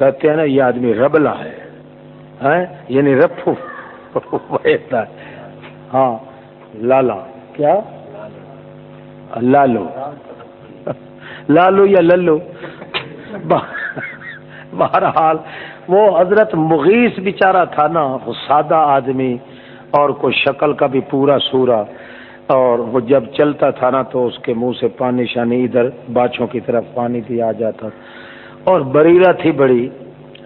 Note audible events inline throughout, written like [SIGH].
کہتے ہیں نا، یہ آدمی ربلا ہے۔ یعنی رفو ہاں لالا۔ کیا؟ لالو۔ لالو یا للو؟ بہرحال، وہ حضرت مغیث بیچارہ تھا نا، وہ سادہ آدمی۔ اور کوئی شکل کا بھی پورا سورا اور وہ جب چلتا تھا نا، تو اس کے منہ سے پانی، شانی ادھر باچھوں کی طرف پانی بھی آ جاتا۔ اور بریرا تھی بڑی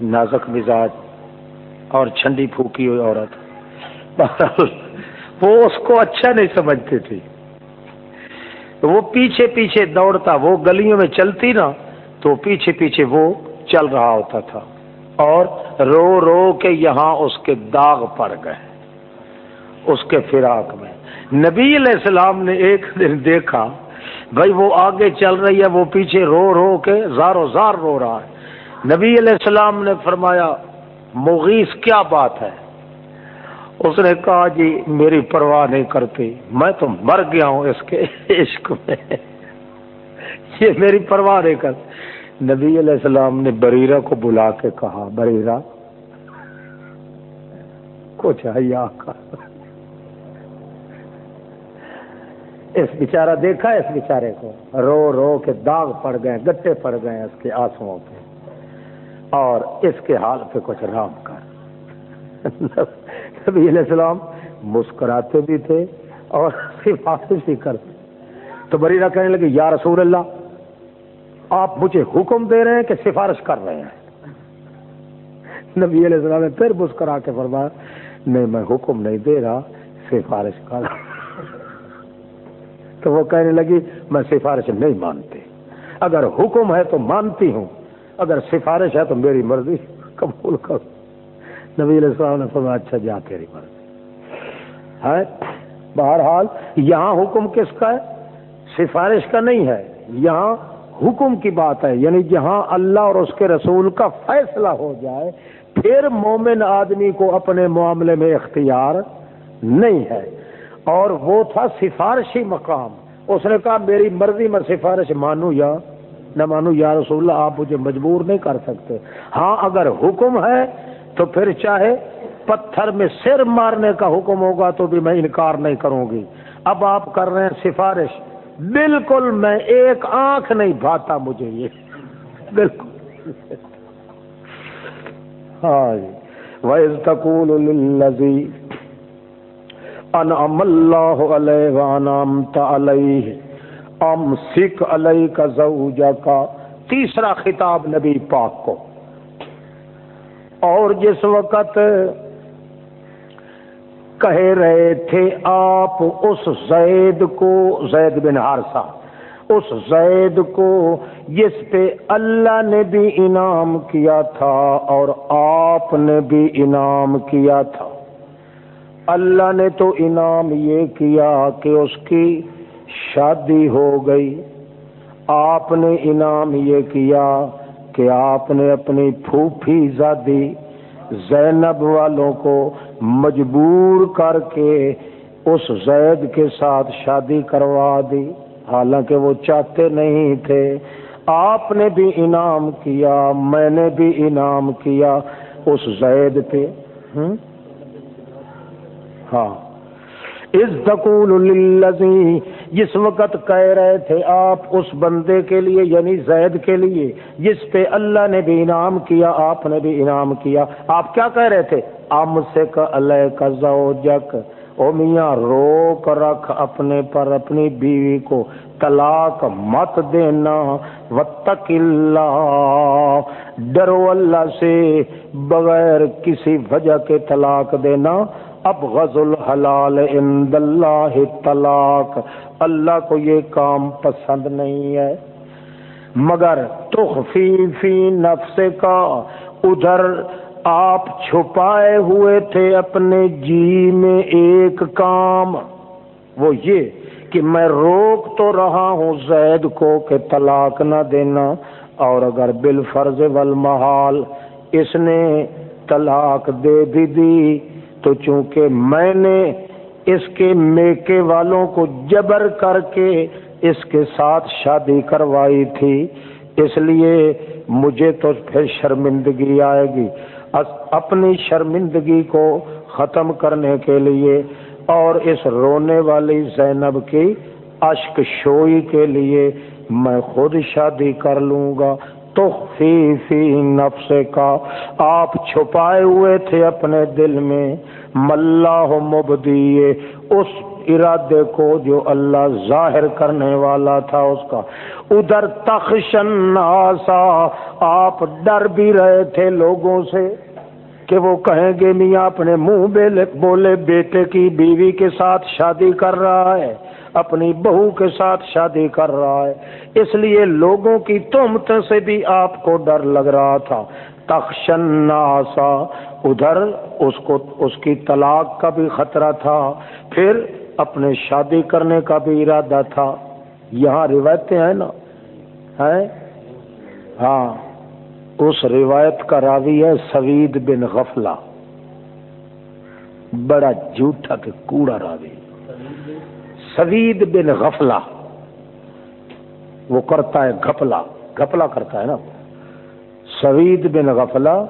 نازک مزاج اور چھنڈی پھوکی ہوئی عورت۔ وہ اس کو اچھا نہیں سمجھتی تھی۔ وہ پیچھے پیچھے دوڑتا، وہ گلیوں میں چلتی نا، تو پیچھے پیچھے وہ چل رہا ہوتا تھا۔ اور رو رو کے یہاں اس کے داغ پڑ گئے، اس کے فراق میں۔ نبی علیہ السلام نے ایک دن دیکھا بھائی وہ آگے چل رہی ہے، وہ پیچھے رو رو کے زارو زار رو رہا ہے۔ نبی علیہ السلام نے فرمایا، مغیث کیا بات ہے؟ اس نے کہا جی میری پرواہ نہیں کرتی، میں تو مر گیا ہوں اس کے عشق میں۔ یہ میری پرواہ نہیں کرتی نبی علیہ السلام نے بریرا کو بلا کے کہا بریرا کچھ ہے اس بیچارہ دیکھا اس بیچارے کو رو رو کے داغ پڑ گئے گٹے پڑ گئے اس کے آنسو پہ۔ اور اس کے حال پہ کچھ رام کر۔ نبی علیہ السلام مسکراتے بھی تھے اور سفارش بھی کرتے تو بریرہ کہنے لگے، یا رسول اللہ، آپ مجھے حکم دے رہے ہیں کہ سفارش کر رہے ہیں۔ نبی علیہ السلام نے پھر مسکرا کے فرمایا، نہیں، میں حکم نہیں دے رہا، سفارش کر رہا۔ تو وہ کہنے لگی، میں سفارش نہیں مانتی۔ اگر حکم ہے تو مانتی ہوں۔ اگر سفارش ہے تو میری مرضی قبول کر۔ نبی علیہ السلام نے فرمایا اچھا جا تیری مرضی۔ ہے؟ بہرحال، یہاں حکم کس کا ہے؟ سفارش کا نہیں ہے۔ یہاں حکم کی بات ہے۔ یعنی جہاں اللہ اور اس کے رسول کا فیصلہ ہو جائے، پھر مومن آدمی کو اپنے معاملے میں اختیار نہیں ہے۔ اور وہ تھا سفارشی مقام۔ اس نے کہا، میری مرضی میں سفارش مانو یا نہ مانو یا رسول اللہ، آپ مجھے مجبور نہیں کر سکتے۔ ہاں اگر حکم ہے تو پھر چاہے پتھر میں سر مارنے کا حکم ہوگا تو بھی میں انکار نہیں کروں گی۔ اب آپ کر رہے ہیں سفارش۔ بالکل میں ایک آنکھ نہیں بھاتا مجھے یہ۔ بالکل۔ ہاں جی۔ انعم اللہ علیہ وانامت علیہ ام سکھ علیہ کا زوجہ کا تیسرا خطاب نبی پاک کو. اور جس وقت کہہ رہے تھے آپ اس زید کو، زید بن ہارسا اس زید کو جس پہ اللہ نے بھی انعام کیا تھا اور آپ نے بھی انعام کیا تھا۔ اللہ نے تو انعام یہ کیا کہ اس کی شادی ہو گئی۔ آپ نے انعام یہ کیا کہ آپ نے اپنی پھوپھی زادی زینب والوں کو مجبور کر کے اس زید کے ساتھ شادی کروا دی۔ حالانکہ وہ چاہتے نہیں تھے۔ آپ نے بھی انعام کیا، میں نے بھی انعام کیا اس زید پہ۔ ہوں۔ ہاں اس دکول جس وقت کہہ رہے تھے آپ اس بندے کے لیے یعنی زید کے لیے، جس پہ اللہ نے بھی انعام کیا، آپ نے بھی انعام کیا۔ آپ کیا کہہ رہے تھے؟ امسک سے کا زوجک۔ او میاں روک رکھ اپنے پر اپنی بیوی کو طلاق مت دینا وتق اللہ۔ ڈرو اللہ سے بغیر کسی وجہ کے طلاق دینا۔ اب غز الحلال عند اللہ طلاق۔ اللہ کو یہ کام پسند نہیں ہے۔ مگر تخفی فی نفس کا ادھر آپ چھپائے ہوئے تھے اپنے جی میں ایک کام۔ وہ یہ کہ میں روک تو رہا ہوں زید کو کہ طلاق نہ دینا، اور اگر بالفرض والمحال اس نے طلاق دے بھی دی، تو چونکہ میں نے اس کے میکے والوں کو جبر کر کے اس کے ساتھ شادی کروائی تھی، اس لیے مجھے تو پھر شرمندگی آئے گی۔ اپنی شرمندگی کو ختم کرنے کے لیے اور اس رونے والی زینب کی اشک شوئی کے لیے میں خود شادی کر لوں گا۔ تو فی فی نفس کا۔ آپ چھپائے ہوئے تھے اپنے دل میں۔ ملا مبدی اس ارادے کو جو اللہ ظاہر کرنے والا تھا اس کا۔ ادھر تخشن آسا آپ ڈر بھی رہے تھے لوگوں سے کہ وہ کہیں گے، میاں اپنے منہ بولے، بیٹے کی بیوی کے ساتھ شادی کر رہا ہے، اپنی بہو کے ساتھ شادی کر رہا ہے۔ اس لیے لوگوں کی تہمت سے بھی آپ کو ڈر لگ رہا تھا۔ تخشن ناسا ادھر اس کو، اس کی طلاق کا بھی خطرہ تھا۔ پھر اپنے شادی کرنے کا بھی ارادہ تھا۔ یہاں روایتیں ہیں نا؟ ہیں؟ ہاں اس روایت کا راوی ہے سوید بن غفلہ۔ بڑا جھوٹا کہ کوڑا راوی۔ سوید بن غفلہ۔ وہ کرتا ہے گھپلا۔ گھپلا کرتا ہے نا؟ سوید بن غفلہ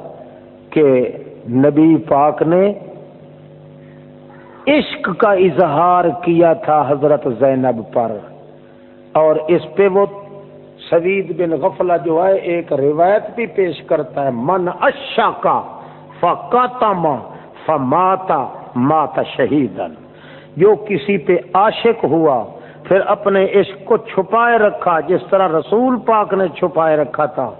کہ نبی پاک نے عشق کا اظہار کیا تھا حضرت زینب پر۔ اور اس پہ وہ سوید بن غفلہ جو ہے، ایک روایت بھی پیش کرتا ہے، من اشا کا فقاتما فماتا ماتا شہیدن جو کسی پہ عاشق ہوا، پھر اپنے عشق کو چھپائے رکھا، جس طرح رسول پاک نے چھپائے رکھا تھا۔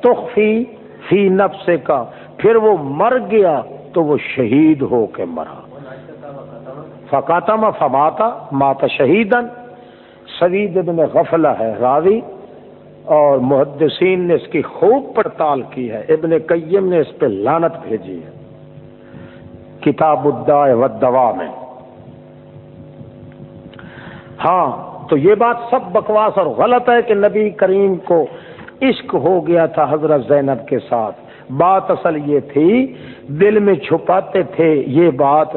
تخفی فی نفس کا پھر وہ مر گیا تو وہ شہید ہو کے مرا۔ فقاتم فماتا ماتا شہیدن سوید ابن غفلہ ہے راوی اور محدثین نے اس کی خوب پڑتال کی ہے۔ ابن قیم نے اس پہ لانت بھیجی ہے۔ کتاب و دوا میں۔ ہاں تو یہ بات سب بکواس اور غلط ہے کہ نبی کریم کو عشق ہو گیا تھا حضرت زینب کے ساتھ۔ بات اصل یہ تھی، دل میں چھپاتے تھے یہ بات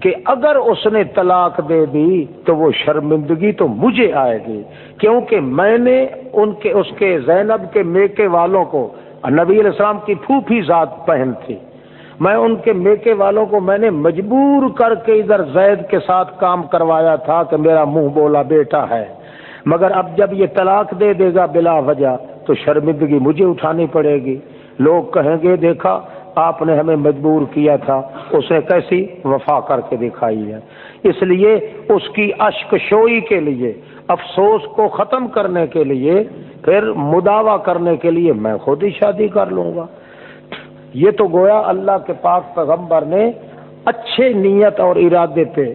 کہ اگر اس نے طلاق دے دی تو وہ شرمندگی تو مجھے آئے گی۔ کیونکہ میں نے ان کے، اس کے زینب کے میکے والوں کو، نبی علیہ السلام کی پھوپھی ذات پہن تھی۔ میں ان کے میکے والوں کو میں نے مجبور کر کے ادھر زید کے ساتھ کام کروایا تھا کہ میرا منہ بولا بیٹا ہے۔ مگر اب جب یہ طلاق دے دے گا بلا وجہ تو شرمندگی مجھے اٹھانی پڑے گی۔ لوگ کہیں گے، دیکھا آپ نے ہمیں مجبور کیا تھا، اسے کیسی وفا کر کے دکھائی ہے۔ اس لیے اس کی اشک شوئی کے لیے، افسوس کو ختم کرنے کے لیے، پھر مداوع کرنے کے لیے میں خود ہی شادی کر لوں گا۔ یہ تو گویا اللہ کے پاک پیغمبر نے اچھے نیت اور ارادے پہ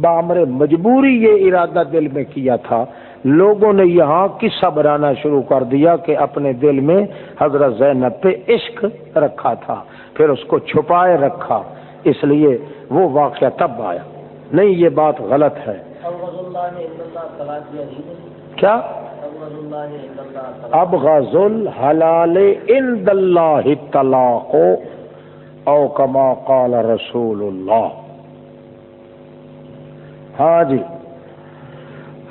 بامر مجبوری یہ ارادہ دل میں کیا تھا۔ لوگوں نے یہاں قصہ بنانا شروع کر دیا کہ اپنے دل میں حضرت زینب پہ عشق رکھا تھا۔ پھر اس کو چھپائے رکھا۔ اس لیے وہ واقعہ تب آیا۔ نہیں، یہ بات غلط ہے۔ کیا؟ اب غزل حلال ان اللہ طلاق او کما قال رسول اللہ۔ ہاں جی۔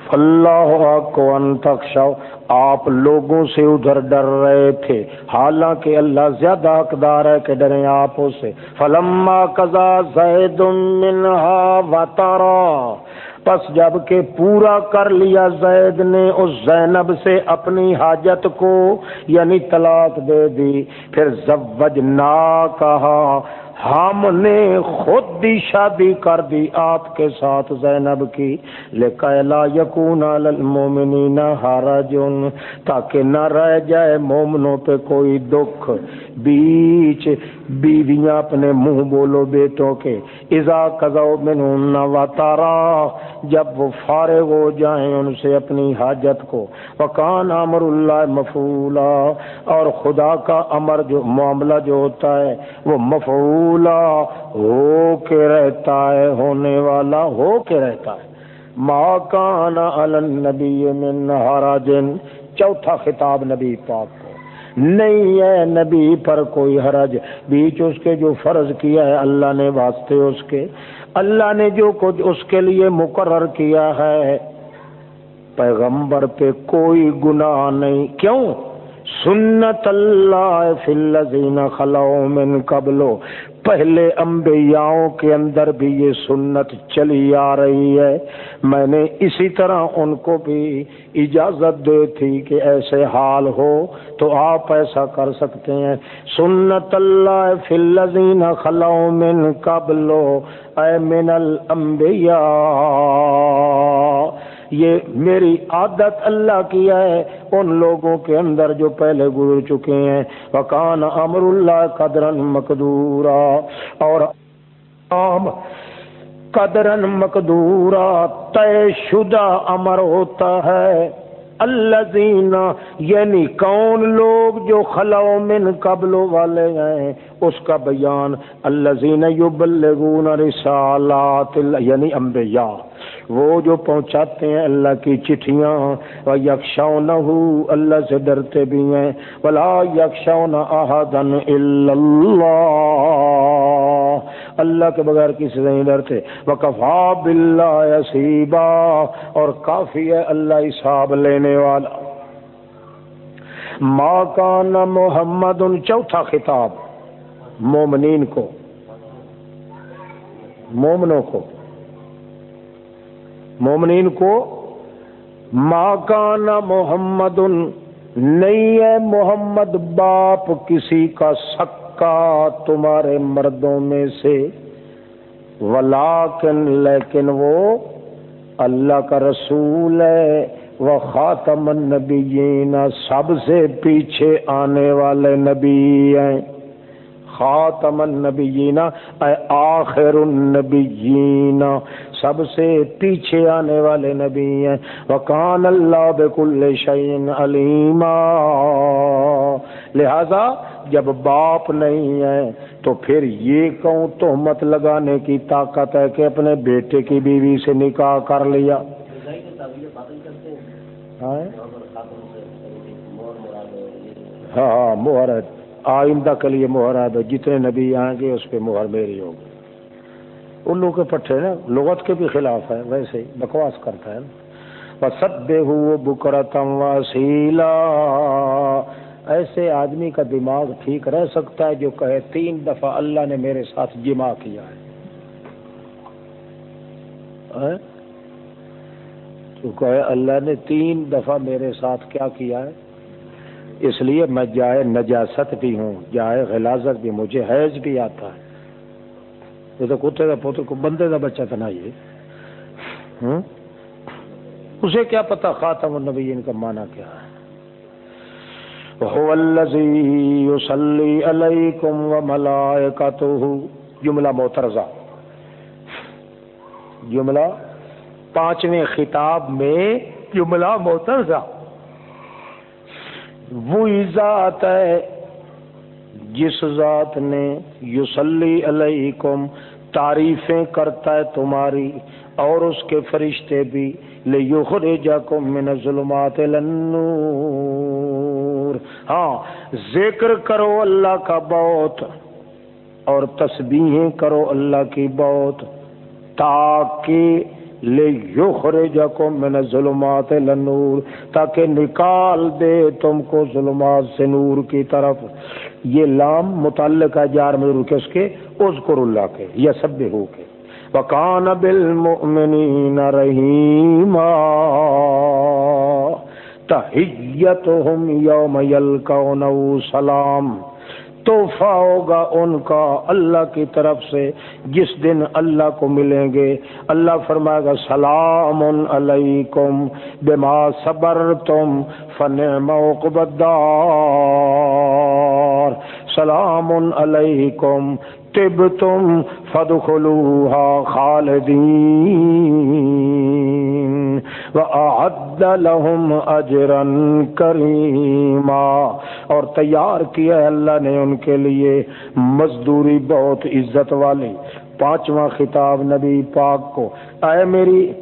فلاح کو انتخشو آپ لوگوں سے ادھر ڈر رہے تھے۔ حالانکہ اللہ زیادہ حقدار ہے کہ ڈرے آپ سے۔ فلما قضا زید منها وطرا پس جبکہ پورا کر لیا زید نے، اس زینب سے اپنی حاجت کو یعنی طلاق دے دی۔ پھر زوج نہ کہا ہم نے خود بھی شادی کر دی آپ کے ساتھ زینب کی۔ لکیلا یقون المومنین حرجن تاکہ نہ رہ جائے مومنوں پہ کوئی دکھ۔ بیچ بیویاں اپنے منہ بولو بیٹوں کے۔ ازا کزو من وطارا جب وہ فارغ ہو جائیں ان سے اپنی حاجت کو۔ وکان امر اللہ مفولا اور خدا کا امر جو، معاملہ جو ہوتا ہے، وہ مفولا ہو کے رہتا ہے، ہونے والا ہو کے رہتا ہے۔ ماں کان النبی من حراجن چوتھا خطاب نبی پاک کو۔ نہیں ہے نبی پر کوئی حرج، بیچ اس کے جو فرض کیا ہے، اللہ نے واسطے اس کے۔ اللہ نے جو کچھ اس کے لیے مقرر کیا ہے، پیغمبر پہ کوئی گناہ نہیں۔ کیوں؟ سنت اللہ فی الذین خلو من قبلو۔ پہلے انبیاؤں کے اندر بھی یہ سنت چلی آ رہی ہے۔ میں نے اسی طرح ان کو بھی اجازت دی تھی کہ ایسے حال ہو تو آپ ایسا کر سکتے ہیں۔ سنت اللہ فلین خلو من قبلو اے من الانبیاء، یہ میری عادت اللہ کی ہے، ان لوگوں کے اندر جو پہلے گزر چکے ہیں۔ وکان امر اللہ قدرن مقدورا، اور عام قدرن مقدورا، طے شدہ امر ہوتا ہے۔ اللہ یعنی کون لوگ جو خلو من قبلو والے ہیں اس کا بیان اللہ یبلغون رسالات یعنی انبیاء۔ وہ جو پہنچاتے ہیں اللہ کی چٹھیاں و یکشا اللہ سے ڈرتے بھی ہیں۔ بلا یکشا نہ اللہ اللہ کے بغیر کسی سے نہیں ڈرتے۔ وہ کفا بلّہ سیبا اور کافی ہے اللہ حساب لینے والا۔ ماں کا نہ محمد ان چوتھا خطاب۔ مومنین کو، مومنوں کو۔ مومنین کو ماں کا محمد نہیں ہے محمد باپ کسی کا سکا تمہارے مردوں میں سے۔ ولاکن لیکن وہ اللہ کا رسول ہے، وہ خاتم النبیین سب سے پیچھے آنے والے نبی ہیں۔ خاتم النبیین، اے آخر النبیین۔ سب سے پیچھے آنے والے نبی ہیں۔ وکان اللہ بکل شعین علیما۔ لہذا جب باپ نہیں ہے، تو پھر یہ کہوں تو مت لگانے کی طاقت ہے کہ اپنے بیٹے کی بیوی سے نکاح کر لیا؟ ہاں۔ ہاں مہر آئندہ کے لیے مہر ہے، جتنے نبی آئیں گے اس پہ مہر میری ہوگی۔ الو کے پٹھے نا، لغت کے بھی خلاف ہے، ویسے ہی بکواس کرتا ہے۔ سب ہو بکرتم وسیلا ایسے آدمی کا دماغ ٹھیک رہ سکتا ہے جو کہے تین دفعہ اللہ نے میرے ساتھ جمع کیا ہے۔ تو کہے اللہ نے تین دفعہ میرے ساتھ کیا کیا ہے؟ اس لیے میں جائے نجاست بھی ہوں، جائے غلازت بھی، مجھے حیض بھی آتا ہے۔ یہ تو کتے کا پوتے کو بندے کا بچہ تو نہیں اسے کیا پتا خاتم النبی ان کا مانا کیا ہے۔ جملہ موترزہ جملہ پانچویں خطاب میں جملہ موترزہ وہی ذات ہے جس ذات نے یوسلی علیکم تعریفیں کرتا ہے تمہاری اور اس کے فرشتے بھی لے یخرجکم من ظلمات النور۔ ہاں ذکر کرو اللہ کا بہت اور تسبیحیں کرو اللہ کی بہت تاکہ لے یخرجکم من ظلمات النور، تاکہ نکال دے تم کو ظلمات سے نور کی طرف۔ یہ لام متعلق ہے جار میں رکے اس کے، اذکر اللہ کے یا سب ہو کے۔ وکان بالمؤمنین رحیما۔ تحیتهم یوم یلقونه سلام۔ تحفہ ہوگا ان کا اللہ کی طرف سے جس دن اللہ کو ملیں گے اللہ فرمائے گا، سلام علیکم بما صبر تم فن سلام علیکم طب تم فد خالدین۔ لهم اجرا کریما اور تیار کیا ہے اللہ نے ان کے لیے مزدوری بہت عزت والی۔ پانچواں خطاب نبی پاک کو، اے میری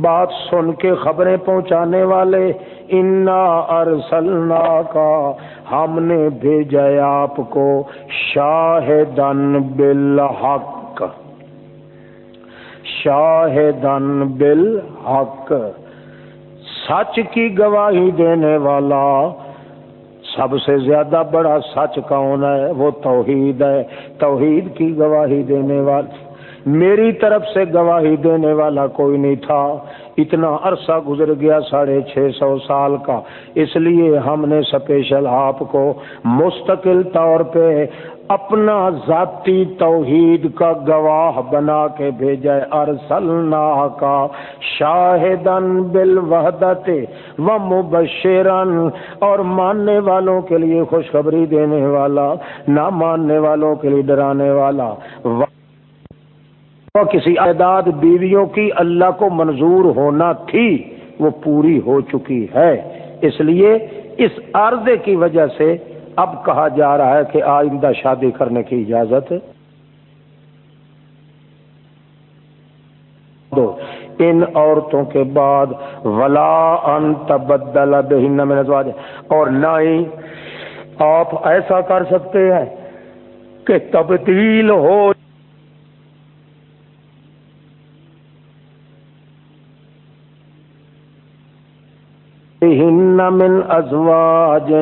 بات سن کے خبریں پہنچانے والے، انا ارسلنا کا ہم نے بھیجا آپ کو شاہدن بالحق۔ شاہدن بالحق، سچ کی گواہی دینے والا۔ سب سے زیادہ بڑا سچ کون ہے؟ وہ توحید ہے۔ توحید کی گواہی دینے والا۔ میری طرف سے گواہی دینے والا کوئی نہیں تھا۔ اتنا عرصہ گزر گیا ساڑھے چھ سو سال کا۔ اس لیے ہم نے سپیشل آپ کو مستقل طور پہ اپنا ذاتی توحید کا گواہ بنا کے بھیجا ارسلنا کا شاہدن بل وحدت و مبشرن اور ماننے والوں کے لیے خوشخبری دینے والا، نہ ماننے والوں کے لیے ڈرانے والا۔ وہ کسی اعداد بیویوں کی اللہ کو منظور ہونا تھی، وہ پوری ہو چکی ہے۔ اس لیے اس عرضے کی وجہ سے اب کہا جا رہا ہے کہ آئندہ شادی کرنے کی اجازت دو۔ ان عورتوں کے بعد ولا ان تبدل بہن میں اور نہ ہی آپ ایسا کر سکتے ہیں کہ تبدیل ہو۔ من ازواج۔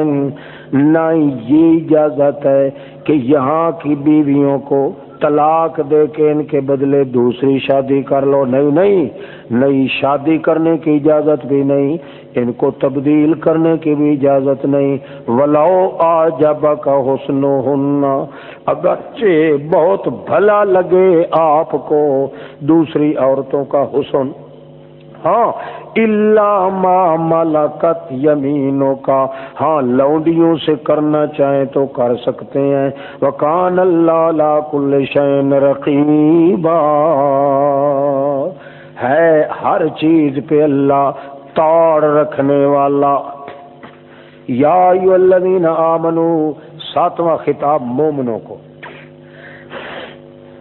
نہ یہ اجازت ہے کہ یہاں کی بیویوں کو طلاق دے کے ان کے بدلے دوسری شادی کر لو۔ نہیں نہیں، نئی شادی کرنے کی اجازت بھی نہیں، ان کو تبدیل کرنے کی بھی اجازت نہیں۔ ولاؤ آ جب کا حسن ہننا اگرچہ بہت بھلا لگے آپ کو، دوسری عورتوں کا حسن۔ ہاں اللہ ما ملکت یمینوں کا ہاں لونڈیوں سے کرنا چاہیں تو کر سکتے ہیں۔ وکان اللہ لا کل شین رقیبا۔ ہے ہر چیز پہ اللہ تاڑ رکھنے والا۔ یا الذین آمنو ساتواں خطاب مومنوں کو۔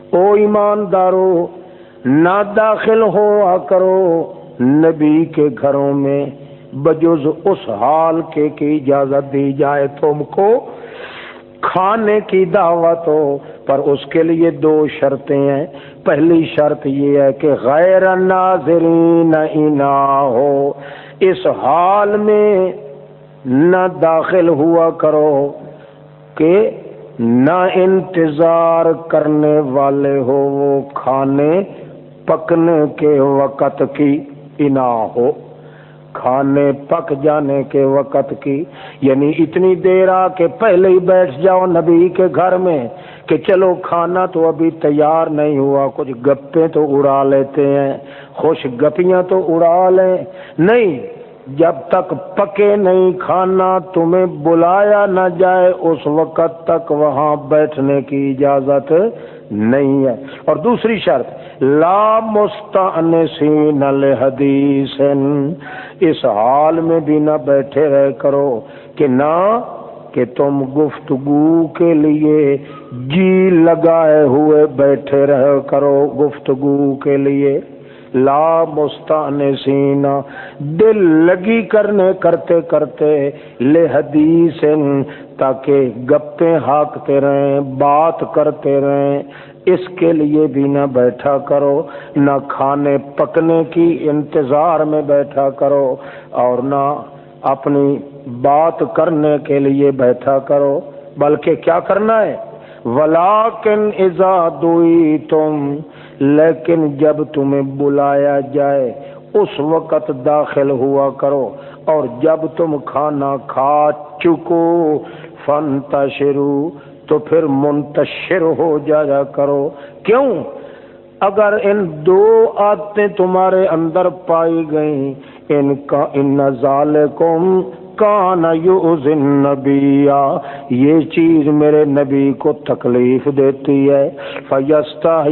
او ایماندارو نہ داخل ہوا کرو۔ نبی کے گھروں میں بجز اس حال کے کی اجازت دی جائے تم کو کھانے کی دعوت ہو۔ پر اس کے لیے دو شرطیں ہیں۔ پہلی شرط یہ ہے کہ غیر ناظرین نہ ہو۔ اس حال میں نہ داخل ہوا کرو کہ نہ انتظار کرنے والے ہو وہ کھانے پکنے کے وقت کی۔ انا ہو۔ کھانے پک جانے کے وقت کی یعنی اتنی دیر آ کے پہلے ہی بیٹھ جاؤ نبی کے گھر میں کہ چلو کھانا تو ابھی تیار نہیں ہوا، کچھ گپے تو اڑا لیتے ہیں، خوش گپیاں تو اڑا لیں۔ نہیں، جب تک پکے نہیں کھانا تمہیں بلایا نہ جائے، اس وقت تک وہاں بیٹھنے کی اجازت نہیں ہے۔ اور دوسری شرط، لا مستانسین الحدیث اس حال میں بھی نہ بیٹھے رہ کرو کہ نہ کہ تم گفتگو کے لیے جی لگائے ہوئے بیٹھے رہ کرو گفتگو کے لیے۔ لا مستانسین دل لگی کرنے کرتے کرتے لے حدیث تاکہ گپے ہاکتے رہیں، بات کرتے رہیں۔ اس کے لیے بھی نہ بیٹھا کرو، نہ کھانے پکنے کی انتظار میں بیٹھا کرو اور نہ اپنی بات کرنے کے لیے بیٹھا کرو، بلکہ کیا کرنا ہے؟ ولاکن دوئی تم لیکن جب تمہیں بلایا جائے، اس وقت داخل ہوا کرو۔ اور جب تم کھانا کھا چکو فن تو پھر منتشر ہو جایا کرو۔ کیوں؟ اگر ان دو عادتیں تمہارے اندر پائی گئیں، ان کا ان نظال کان نبی یہ چیز میرے نبی کو تکلیف دیتی ہے۔ فیستا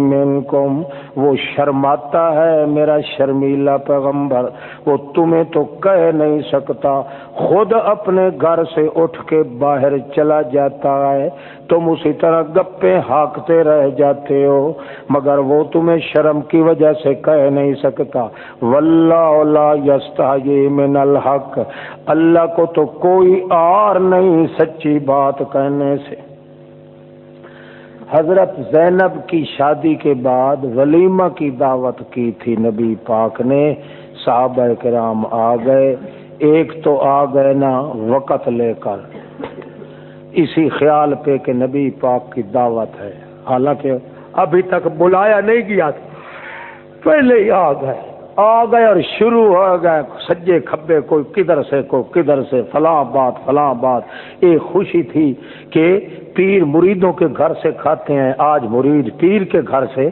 منکم، وہ شرماتا ہے میرا شرمیلا پیغمبر، وہ تمہیں تو کہہ نہیں سکتا۔ خود اپنے گھر سے اٹھ کے باہر چلا جاتا ہے تم اسی طرح گپے ہاکتے رہ جاتے ہو، مگر وہ تمہیں شرم کی وجہ سے کہہ نہیں سکتا۔ لا یستا من الحق۔ اللہ کو تو کوئی اور نہیں سچی بات کہنے سے۔ حضرت زینب کی شادی کے بعد ولیمہ کی دعوت کی تھی نبی پاک نے۔ صحابہ کرام آ گئے۔ ایک تو آ گئے نا وقت لے کر۔ اسی خیال پہ کہ نبی پاک کی دعوت ہے۔ حالانکہ ابھی تک بلایا نہیں گیا تھا۔ پہلے ہی آ گئے۔ آ گئے اور شروع ہو گئے۔ سجے کھبے کوئی کدھر سے، کوئی کدھر سے۔ فلاں بات فلاں بات۔ ایک خوشی تھی کہ پیر مریدوں کے گھر سے کھاتے ہیں۔ آج مرید پیر کے گھر سے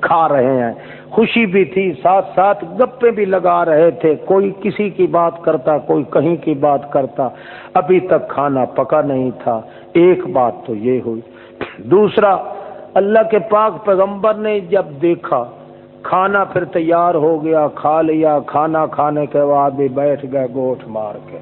کھا رہے ہیں۔ خوشی بھی تھی، ساتھ ساتھ گپے بھی لگا رہے تھے۔ کوئی کسی کی بات کرتا، کوئی کہیں کی بات کرتا۔ ابھی تک کھانا پکا نہیں تھا۔ ایک بات تو یہ ہوئی۔ دوسرا، اللہ کے پاک پیغمبر نے جب دیکھا، کھانا پھر تیار ہو گیا، کھا لیا۔ کھانا کھانے کے بعد بھی بیٹھ گئے، گوٹ مار کے۔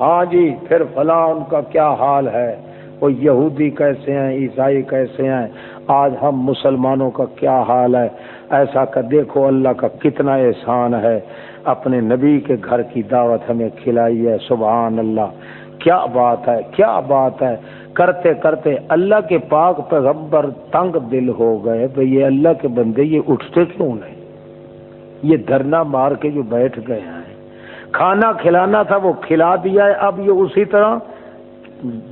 ہاں جی پھر فلاں ان کا کیا حال ہے؟ وہ یہودی کیسے ہیں، عیسائی کیسے ہیں؟ آج ہم مسلمانوں کا کیا حال ہے؟ ایسا کہ دیکھو اللہ کا کتنا احسان ہے، اپنے نبی کے گھر کی دعوت ہمیں کھلائی ہے، سبحان اللہ۔ کیا بات ہے، کیا بات ہے۔ کرتے کرتے اللہ کے پاک پیغمبر تنگ دل ہو گئے، بھئی یہ اللہ کے بندے یہ اٹھتے کیوں نہیں؟ یہ دھرنا مار کے جو بیٹھ گئے ہیں۔ کھانا کھلانا تھا، وہ کھلا دیا ہے، اب یہ اسی طرح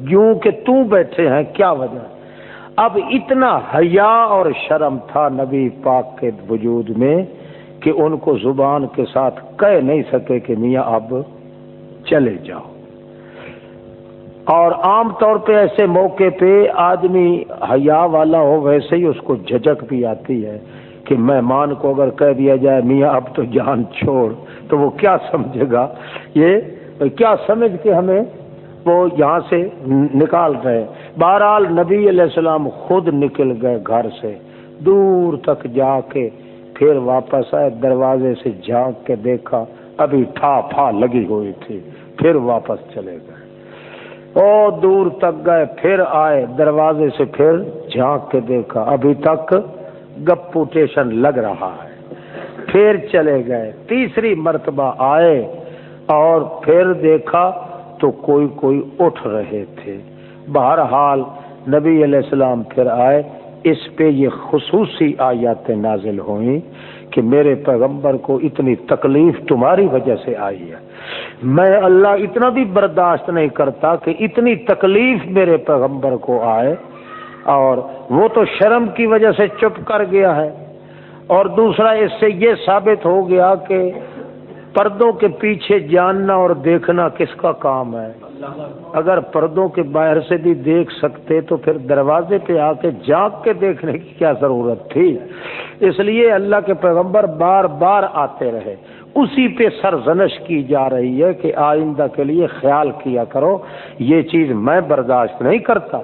یوں کہ تو بیٹھے ہیں، کیا وجہ؟ اب اتنا حیا اور شرم تھا نبی پاک کے وجود میں کہ ان کو زبان کے ساتھ کہہ نہیں سکے کہ میاں اب چلے جاؤ۔ اور عام طور پہ ایسے موقع پہ آدمی حیا والا ہو، ویسے ہی اس کو جھجک بھی آتی ہے کہ مہمان کو اگر کہہ دیا جائے میاں اب تو جان چھوڑ، تو وہ کیا سمجھے گا؟ یہ کیا سمجھ کے ہمیں وہ یہاں سے نکال رہے بہرحال نبی علیہ السلام خود نکل گئے گھر سے۔ دور تک جا کے پھر واپس آئے، دروازے سے جھانک کے دیکھا، ابھی ٹھا پھا لگی ہوئی تھی، پھر واپس چلے گئے۔ او دور تک گئے، پھر آئے، دروازے سے پھر جھانک کے دیکھا، ابھی تک گپو ٹیشن لگ رہا ہے۔ پھر چلے گئے، تیسری مرتبہ آئے اور پھر دیکھا تو کوئی کوئی اٹھ رہے تھے۔ بہرحال نبی علیہ السلام پھر آئے۔ اس پہ یہ خصوصی آیات نازل ہوئیں کہ میرے پیغمبر کو اتنی تکلیف تمہاری وجہ سے آئی ہے۔ میں اللہ اتنا بھی برداشت نہیں کرتا کہ اتنی تکلیف میرے پیغمبر کو آئے۔ اور وہ تو شرم کی وجہ سے چپ کر گیا ہے۔ اور دوسرا، اس سے یہ ثابت ہو گیا کہ پردوں کے پیچھے جاننا اور دیکھنا کس کا کام ہے؟ اگر پردوں کے باہر سے بھی دیکھ سکتے تو پھر دروازے پہ آ کے جاگ کے دیکھنے کی کیا ضرورت تھی؟ اس لیے اللہ کے پیغمبر بار بار آتے رہے۔ اسی پہ سرزنش کی جا رہی ہے کہ آئندہ کے لیے خیال کیا کرو، یہ چیز میں برداشت نہیں کرتا۔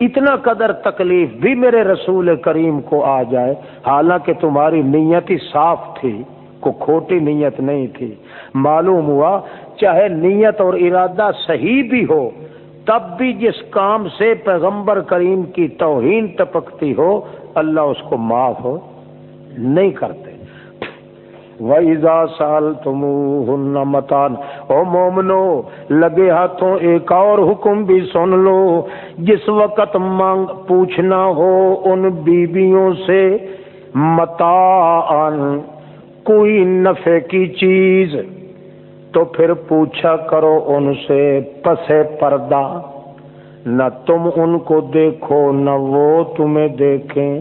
اتنا قدر تکلیف بھی میرے رسول کریم کو آ جائے۔ حالانکہ تمہاری نیت ہی صاف تھی۔ کو کھوٹی نیت نہیں تھی۔ معلوم ہوا، چاہے نیت اور ارادہ صحیح بھی ہو، تب بھی جس کام سے پیغمبر کریم کی توہین ٹپکتی ہو، اللہ اس کو معاف ہو نہیں کرتے۔ ویزا سال تم متان، او مومنو، لگے ہاتھوں ایک اور حکم بھی سن لو۔ جس وقت مانگ پوچھنا ہو، ان بیویوں سے متا کوئی نفع کی چیز، تو پھر پوچھا کرو ان سے پسے پردہ۔ نہ تم ان کو دیکھو، نہ وہ تمہیں دیکھیں۔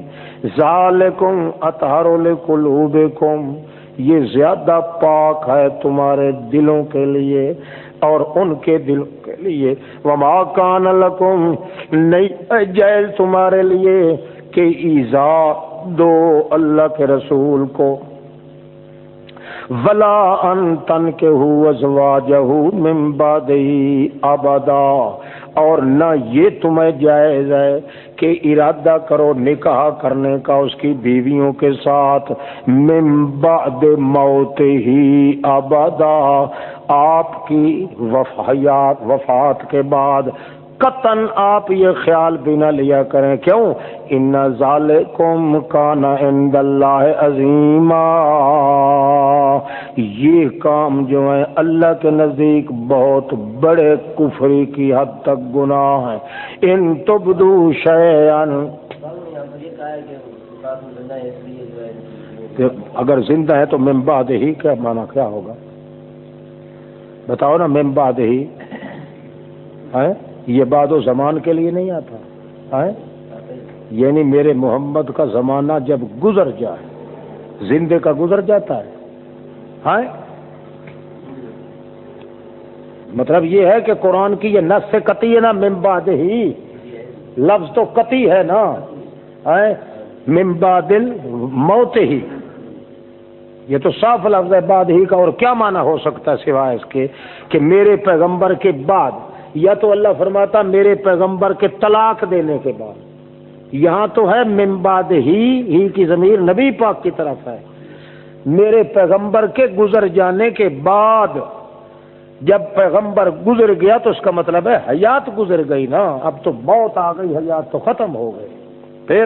ذالکم اطہر لقلوبکم، یہ زیادہ پاک ہے تمہارے دلوں کے لیے اور ان کے دلوں کے لیے۔ وما کان لکم، نہیں جیل تمہارے لیے کہ ایزا دو اللہ کے رسول کو۔ ولا ان تن کے من بعد ابدا اور نہ یہ تمہیں جائز ہے کہ ارادہ کرو نکاح کرنے کا اس کی بیویوں کے ساتھ من بعد موت ہی ابدا آپ کی وفیات وفات کے بعد قطن آپ یہ خیال بھی نہ لیا کریں۔ کیوں؟ ان ذالکم کان عند اللہ عظیم یہ کام جو ہے اللہ کے نزدیک بہت بڑے کفری کی حد تک گناہ ہے ان تبدو شیئن اگر زندہ ہے تو من بعد ہی کیا مانا کیا ہوگا؟ بتاؤ نا ممباد ہی۔ یہ باد و زمان کے لیے نہیں آتا۔ یعنی میرے محمد کا زمانہ جب گزر جائے، زندے کا گزر جاتا ہے۔ مطلب یہ ہے کہ قرآن کی یہ نس سے کتی ہے نا ممباد ہی۔ لفظ تو کتی ہے نا۔ ممبادل موت ہی۔ یہ تو صاف لفظ ہے، بعد ہی کا اور کیا معنی ہو سکتا ہے سوائے اس کے کہ میرے پیغمبر کے بعد یا تو اللہ فرماتا میرے پیغمبر کے طلاق دینے کے بعد۔ یہاں تو ہے ممباد ہی ہی کی ضمیر نبی پاک کی طرف ہے۔ میرے پیغمبر کے گزر جانے کے بعد جب پیغمبر گزر گیا تو اس کا مطلب ہے حیات گزر گئی نا، اب تو موت آ گئی، حیات تو ختم ہو گئی۔ پھر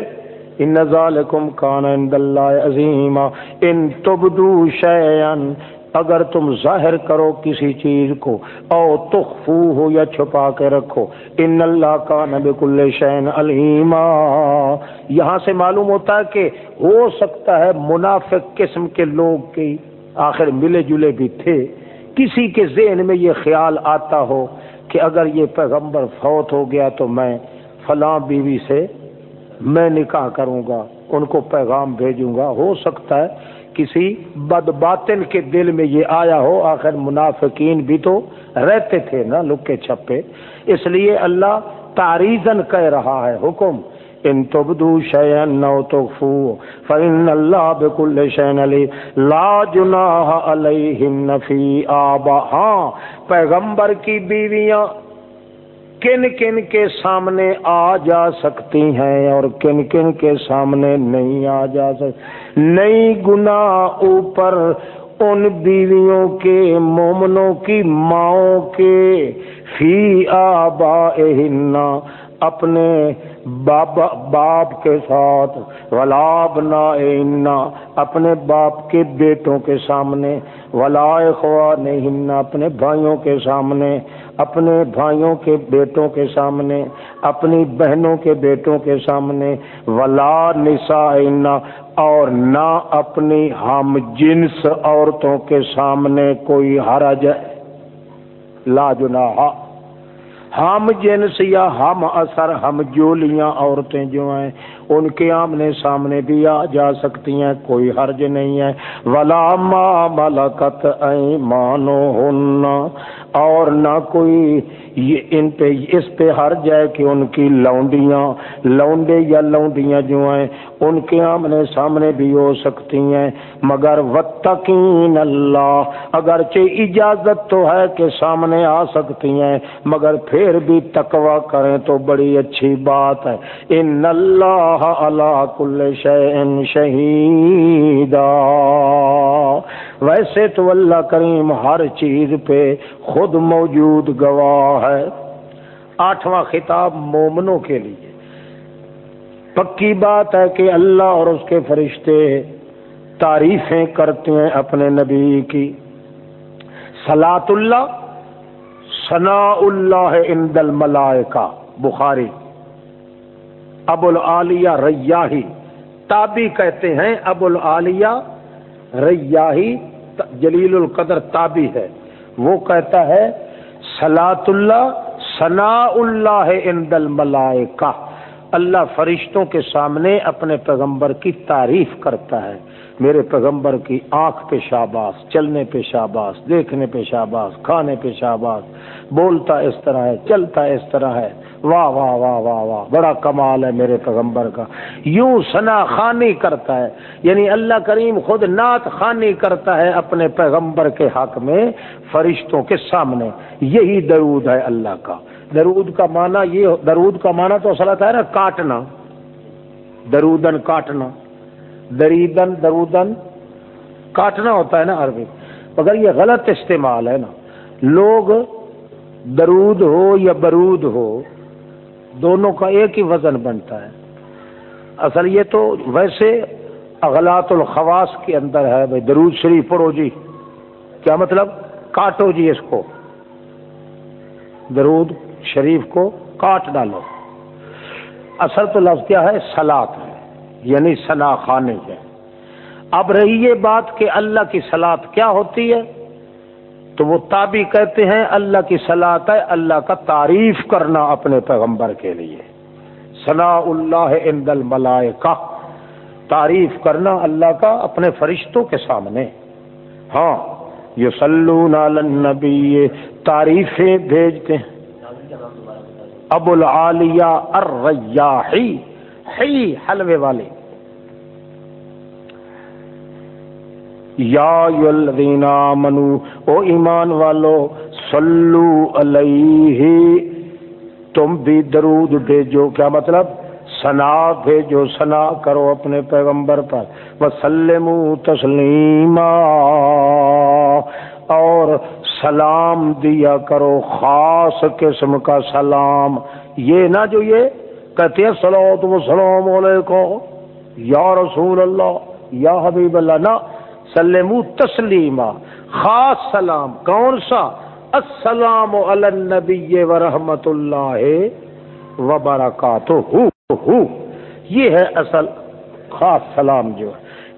ان ذالکم کان عند اللہ عظیما، ان تبدو شیئن اگر تم ظاہر کرو کسی چیز کو، او تخفو ہو یا چھپا کے رکھو، ان اللہ کا نبی کل شین علیما۔ یہاں سے معلوم ہوتا ہے کہ ہو سکتا ہے منافق قسم کے لوگ کی آخر ملے جلے بھی تھے۔ کسی کے ذہن میں یہ خیال آتا ہو کہ اگر یہ پیغمبر فوت ہو گیا تو میں فلاں بیوی سے میں نکاح کروں گا، ان کو پیغام بھیجوں گا۔ ہو سکتا ہے کسی بد باطن کے دل میں یہ آیا ہو، آخر منافقین بھی تو رہتے تھے نا، لکے چھپے۔ اس لیے اللہ تاریزن کہہ رہا ہے، حکم، ان تبدو شیئن نو تخفو فإن اللہ بکل شین علی لا جناح علیہن فی آبا ہاں پیغمبر کی بیویاں کن کن کے سامنے آ جا سکتی ہیں اور کن کن کے سامنے نہیں آ جا سکتی نئی گنا اوپر ان بیویوں کے، مومنوں کی ماؤں کے۔ فی آبا اپنے بابا باپ کے ساتھ ولاب نا اپنے باپ کے بیٹوں کے سامنے، ولا خوا نہیں اپنے بھائیوں کے سامنے اپنے بھائیوں کے بیٹوں کے سامنے، اپنی بہنوں کے بیٹوں کے سامنے، ولا نسا اور نہ اپنی ہم جنس عورتوں کے سامنے کوئی حرج، لا جناح۔ ہم جنس یا ہم اثر، ہم جولیاں عورتیں جو ہیں ان کے آمنے سامنے بھی آ جا سکتی ہیں کوئی حرج نہیں ہے۔ ولا ما ملکت ایمانو ہن اور نہ کوئی یہ ان پہ، اس پہ ہر جائے کہ ان کی لونڈیاں، لونڈے یا لونڈیاں جو ہیں، ان کے آمنے سامنے بھی ہو سکتی ہیں مگر وتقین اللہ اگرچہ اجازت تو ہے کہ سامنے آ سکتی ہیں مگر پھر بھی تقوا کریں تو بڑی اچھی بات ہے۔ ان اللہ اللہ کل شہن شہید ویسے تو اللہ کریم ہر چیز پہ خود موجود گواہ ہے۔ آٹھواں خطاب مومنوں کے لیے۔ پکی بات ہے کہ اللہ اور اس کے فرشتے تعریفیں کرتے ہیں اپنے نبی کی۔ سلاط اللہ ثنا اللہ اند الملائکہ، بخاری۔ ابو العالیہ ریاہی۔ تابی کہتے ہیں ابو العالیہ ریاہی جلیل القدر تابی ہے۔ وہ کہتا ہے سلاۃ اللہ، ثناء اللہ عند الملائکہ۔ اللہ فرشتوں کے سامنے اپنے پیغمبر کی تعریف کرتا ہے۔ میرے پیغمبر کی آنکھ پہ شاباس چلنے پہ شاباس دیکھنے پہ شاباس کھانے پہ شاباس بولتا اس طرح ہے، چلتا اس طرح ہے۔ واہ واہ واہ واہ واہ، بڑا کمال ہے میرے پیغمبر کا۔ یوں سنا خانی کرتا ہے۔ یعنی اللہ کریم خود نعت خانی کرتا ہے اپنے پیغمبر کے حق میں فرشتوں کے سامنے۔ یہی درود ہے اللہ کا۔ درود کا معنی یہ درود کا معنی تو اصل ہے نا کاٹنا۔ درودن کاٹنا۔ دریدن درودن کاٹنا ہوتا ہے نا عربی۔ مگر یہ غلط استعمال ہے نا۔ لوگ درود ہو یا برود ہو، دونوں کا ایک ہی وزن بنتا ہے۔ اصل یہ تو ویسے اغلاط الخواس کے اندر ہے بھائی۔ درود شریف پڑھو جی۔ کیا مطلب؟ کاٹو جی اس کو۔ درود شریف کو کاٹ ڈالو۔ اصل تو لفظ کیا ہے؟ سلاد ہے یعنی سنا خانے ہے اب رہی یہ بات کہ اللہ کی سلاد کیا ہوتی ہے؟ تو وہ تابی کہتے ہیں، اللہ کی صلاح ہے اللہ کا تعریف کرنا اپنے پیغمبر کے لیے۔ ثنا اللہ عند الملائکہ، تعریف کرنا اللہ کا اپنے فرشتوں کے سامنے۔ ہاں یہ سلون النبی، تعریفیں بھیجتے ہیں۔ ابو العالیہ الریاحی ہی حلوے والے۔ یا الذین منو او ایمان والو، صلو علیہ۔ تم بھی درود بھیجو، کیا مطلب؟ سنا بھیجو سنا کرو اپنے پیغمبر پر۔ وسلم تسلیما۔ اور سلام دیا کرو، خاص قسم کا سلام۔ یہ نہ جو یہ کہتے ہیں سلو تم سلام علیکم۔ یا رسول اللہ، یا حبیب اللہ۔ نہ سلم تسلیما خاص سلام۔ کون سا؟ السلام علی النبی و رحمت اللہ وبرکاتہ یہ ہے اصل خاص سلام جو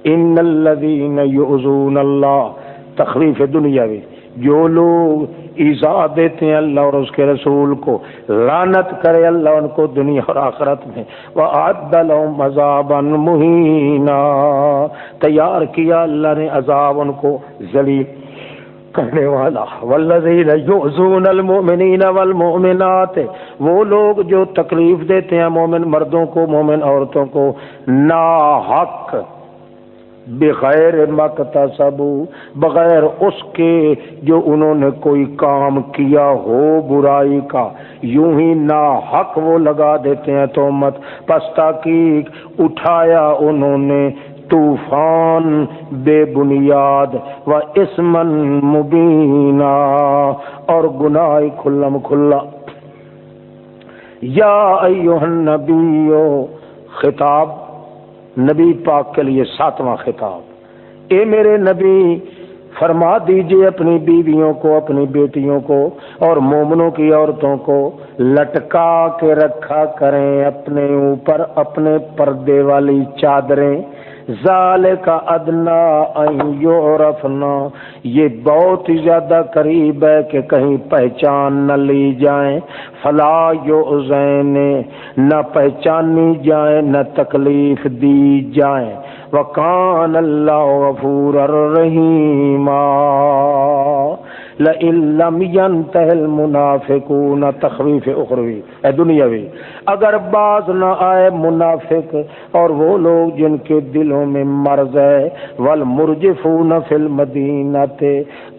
ان الذین یؤذون اللہ تخریف دنیاوی۔ جو لوگ ایزا دیتے ہیں اللہ اور اس کے رسول کو لانت کرے اللہ ان کو دنیا اور آخرت میں۔ وہ عدل عذابا مہینہ تیار کیا اللہ نے عذاب ان کو ذلیل کرنے والا۔ والذین یؤذون المؤمنین والمؤمنات۔ وہ لوگ جو تکلیف دیتے ہیں مومن مردوں کو، مومن عورتوں کو نا حق بغیر مکتسبو بغیر اس کے جو انہوں نے کوئی کام کیا ہو برائی کا۔ یوں ہی نا حق وہ لگا دیتے ہیں تو مت۔ پس تاکہ اٹھایا انہوں نے طوفان بے بنیاد، و اسمن مبینہ، اور گناہ کھلم کھلا۔ یا ایوہ النبیو، خطاب نبی پاک کے لیے ساتواں خطاب۔ اے میرے نبی، فرما دیجیے اپنی بیویوں کو، اپنی بیٹیوں کو اور مومنوں کی عورتوں کو، لٹکا کے رکھا کریں اپنے اوپر، اپنے پردے والی چادریں ظال کا ادنا یورفنا یہ بہت ہی زیادہ قریب ہے کہ کہیں پہچان نہ لی جائیں۔ فلا یو نہ پہچانی جائیں، نہ تکلیف دی جائیں۔ وکان اللہ غفور الرحیم لم ينتهي المنافقون، تخویف اخروی، اے دنیاوی۔ اگر باز نہ آئے منافق، اور وہ لوگ جن کے دلوں میں مرض ہے، والمرجفون فی المدینہ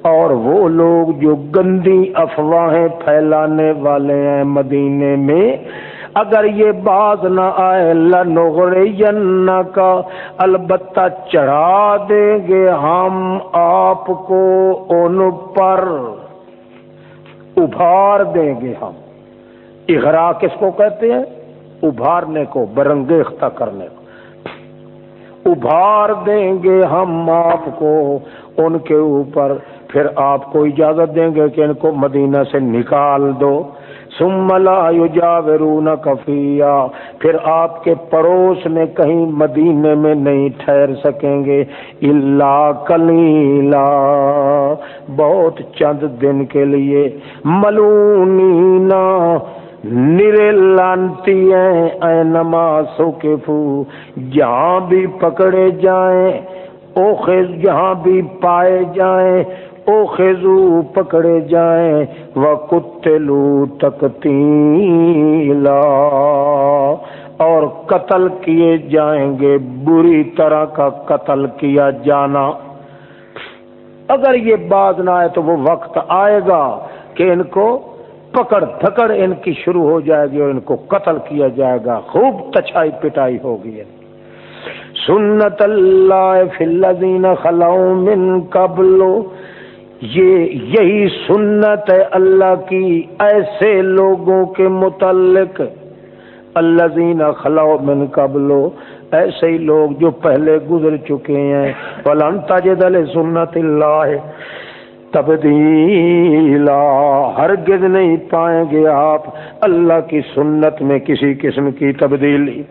اور وہ لوگ جو گندی افواہیں پھیلانے والے ہیں مدینے میں اگر یہ باز نہ آئے لنغرین کا البتہ چڑھا دیں گے ہم آپ کو ان پر۔ ابھار دیں گے ہم۔ اغرا کس کو کہتے ہیں؟ ابھارنے کو، برنگیختہ کرنے کو۔ ابھار دیں گے ہم آپ کو ان کے اوپر۔ پھر آپ کو اجازت دیں گے کہ ان کو مدینہ سے نکال دو۔ ثم لا یجاورون کفیا پھر آپ کے پڑوس میں کہیں مدینے میں نہیں ٹھہر سکیں گے اللہ کلیلا بہت چند دن کے لیے۔ ملونینا، نرے لانتی ہیں نمازوں کے فو جہاں بھی پکڑے جائیں اوخے جہاں بھی پائے جائیں او خزو پکڑے جائیں، و کتلو تکتیلا۔ اور قتل کیے جائیں گے، بری طرح کا قتل کیا جانا۔ اگر یہ بات نہ آئے تو وہ وقت آئے گا کہ ان کو پکڑ دھکڑ ان کی شروع ہو جائے گی اور ان کو قتل کیا جائے گا۔ خوب تچھائی پٹائی ہوگی۔ سنت اللہ فی الذین خلو من قبلو۔ یہ یہی سنت ہے اللہ کی، ایسے لوگوں کے متعلق۔ اللہ زین خلاؤ من قبلو، ایسے ہی لوگ جو پہلے گزر چکے ہیں۔ فلن تجد سنت اللہ تبدیلا، ہرگز نہیں پائیں گے آپ۔ اللہ کی سنت میں کسی قسم کی تبدیلی۔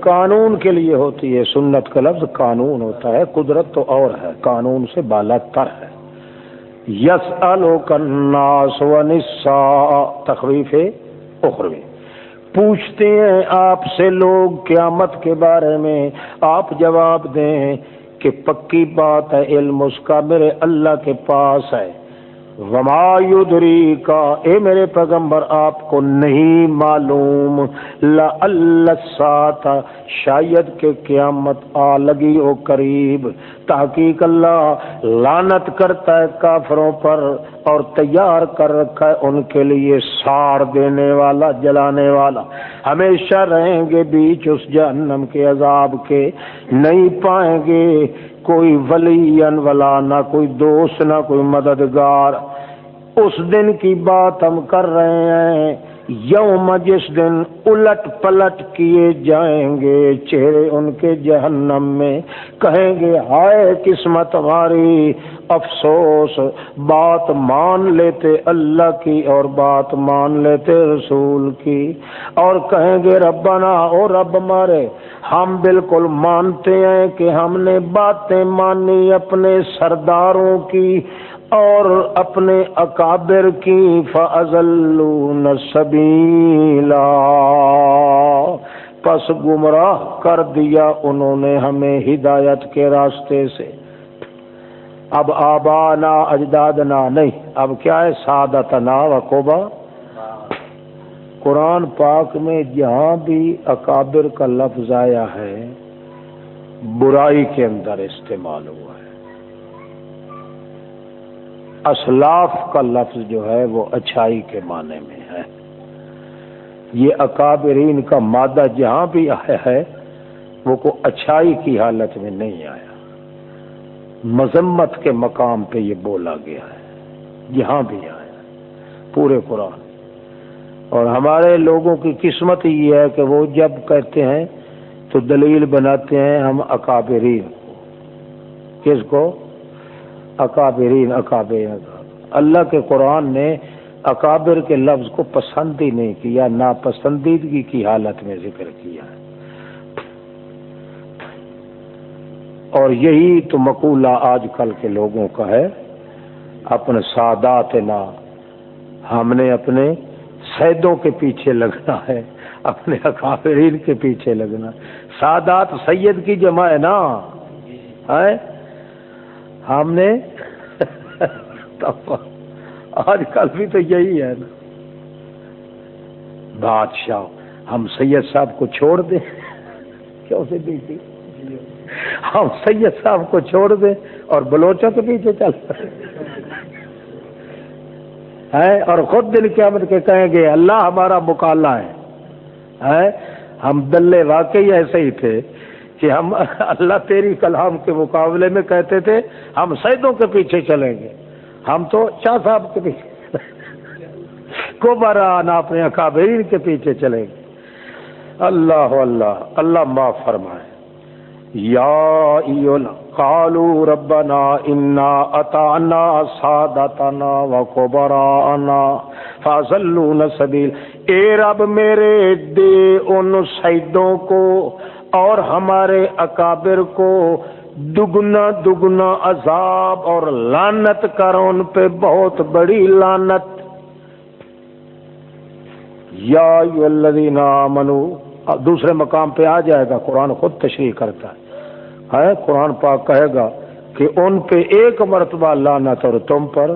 قانون کے لیے ہوتی ہے، سنت کا لفظ قانون ہوتا ہے، قدرت تو اور ہے، قانون سے بالا تر ہے۔ یس الناس و نسا تخریف اخروی۔ پوچھتے ہیں آپ سے لوگ قیامت کے بارے میں، آپ جواب دیں کہ پکی بات ہے، علم اس کا میرے اللہ کے پاس ہے۔ وما یدری کا اے میرے پیغمبر، آپ کو نہیں معلوم۔ لا اللہ ساتھ شاید کہ قیامت آ لگی ہو قریب۔ تحقیق اللہ لانت کرتا ہے کافروں پر اور تیار کر رکھا ہے ان کے لیے سار دینے والا، جلانے والا۔ ہمیشہ رہیں گے بیچ اس جہنم کے عذاب کے۔ نہیں پائیں گے کوئی ولی ولا، نہ کوئی دوست، نہ کوئی مددگار۔ اس دن کی بات ہم کر رہے ہیں۔ یوم جس دن الٹ پلٹ کیے جائیں گے، چہرے ان کے جہنم میں کہیں گے، ہائے قسمت ہماری۔ افسوس، بات مان لیتے اللہ کی اور بات مان لیتے رسول کی۔ اور کہیں گے، ربنا، او رب مارے ہم بالکل مانتے ہیں کہ ہم نے باتیں مانی اپنے سرداروں کی۔ اور اپنے اکابر کی فضل سبیلا پس گمراہ کر دیا انہوں نے ہمیں ہدایت کے راستے سے۔ اب آبا نا اجداد نہیں، اب کیا ہے؟ سعادت نا وقوبہ قرآن پاک میں جہاں بھی اکابر کا لفظ آیا ہے، برائی کے اندر استعمال ہوا۔ اسلاف کا لفظ جو ہے وہ اچھائی کے معنی میں ہے۔ یہ اکابرین کا مادہ جہاں بھی آیا ہے، وہ کو اچھائی کی حالت میں نہیں آیا۔ مذمت کے مقام پہ یہ بولا گیا ہے۔ جہاں بھی آیا۔ پورے قرآن۔ اور ہمارے لوگوں کی قسمت یہ ہے کہ وہ جب کہتے ہیں تو دلیل بناتے ہیں ہم اکابرین کس کو؟ اکابرین اکابرین۔ اللہ کے قرآن نے اکابر کے لفظ کو پسند ہی نہیں کیا، ناپسندیدگی کی حالت میں ذکر کیا۔ ہے اور یہی تو مقولہ آج کل کے لوگوں کا ہے، اپنے سادات نہ، ہم نے اپنے سیدوں کے پیچھے لگنا ہے، اپنے اکابرین کے پیچھے لگنا۔ سادات سید کی جمع ہے نا۔ ہم نے آج کل بھی تو یہی ہے نا۔ بادشاہ، ہم سید صاحب کو چھوڑ دیں۔ کیوں سے بیٹی؟ ہم سید صاحب کو چھوڑ دیں اور بلوچوں کے پیچھے چل۔ ہے اور خود دل قیامت کے کہیں گے، اللہ ہمارا مکالا ہے۔ ہم دلے واقعی ایسے ہی تھے۔ کہ ہم اللہ تیری کلام کے مقابلے میں کہتے تھے، ہم سیدوں کے پیچھے چلیں گے۔ ہم تو شاہ صاحب کے پیچھے۔ کو بارا اپنے اکابرین کے پیچھے چلیں گے۔ اللہ اللہ اللہ معاف فرمائے۔ یا قالو ربنا انا اتانا سادتنا وکبرانا فازلون سبیل۔ اے رب میرے دے ان سیدوں کو اور ہمارے اکابر کو دگنا دگنا عذاب اور لانت کر ان پہ بہت بڑی لانت یا الذین آمنو دوسرے مقام پہ آ جائے گا، قرآن خود تشریح کرتا ہے۔ قرآن پاک کہے گا کہ ان پہ ایک مرتبہ لانت اور تم پر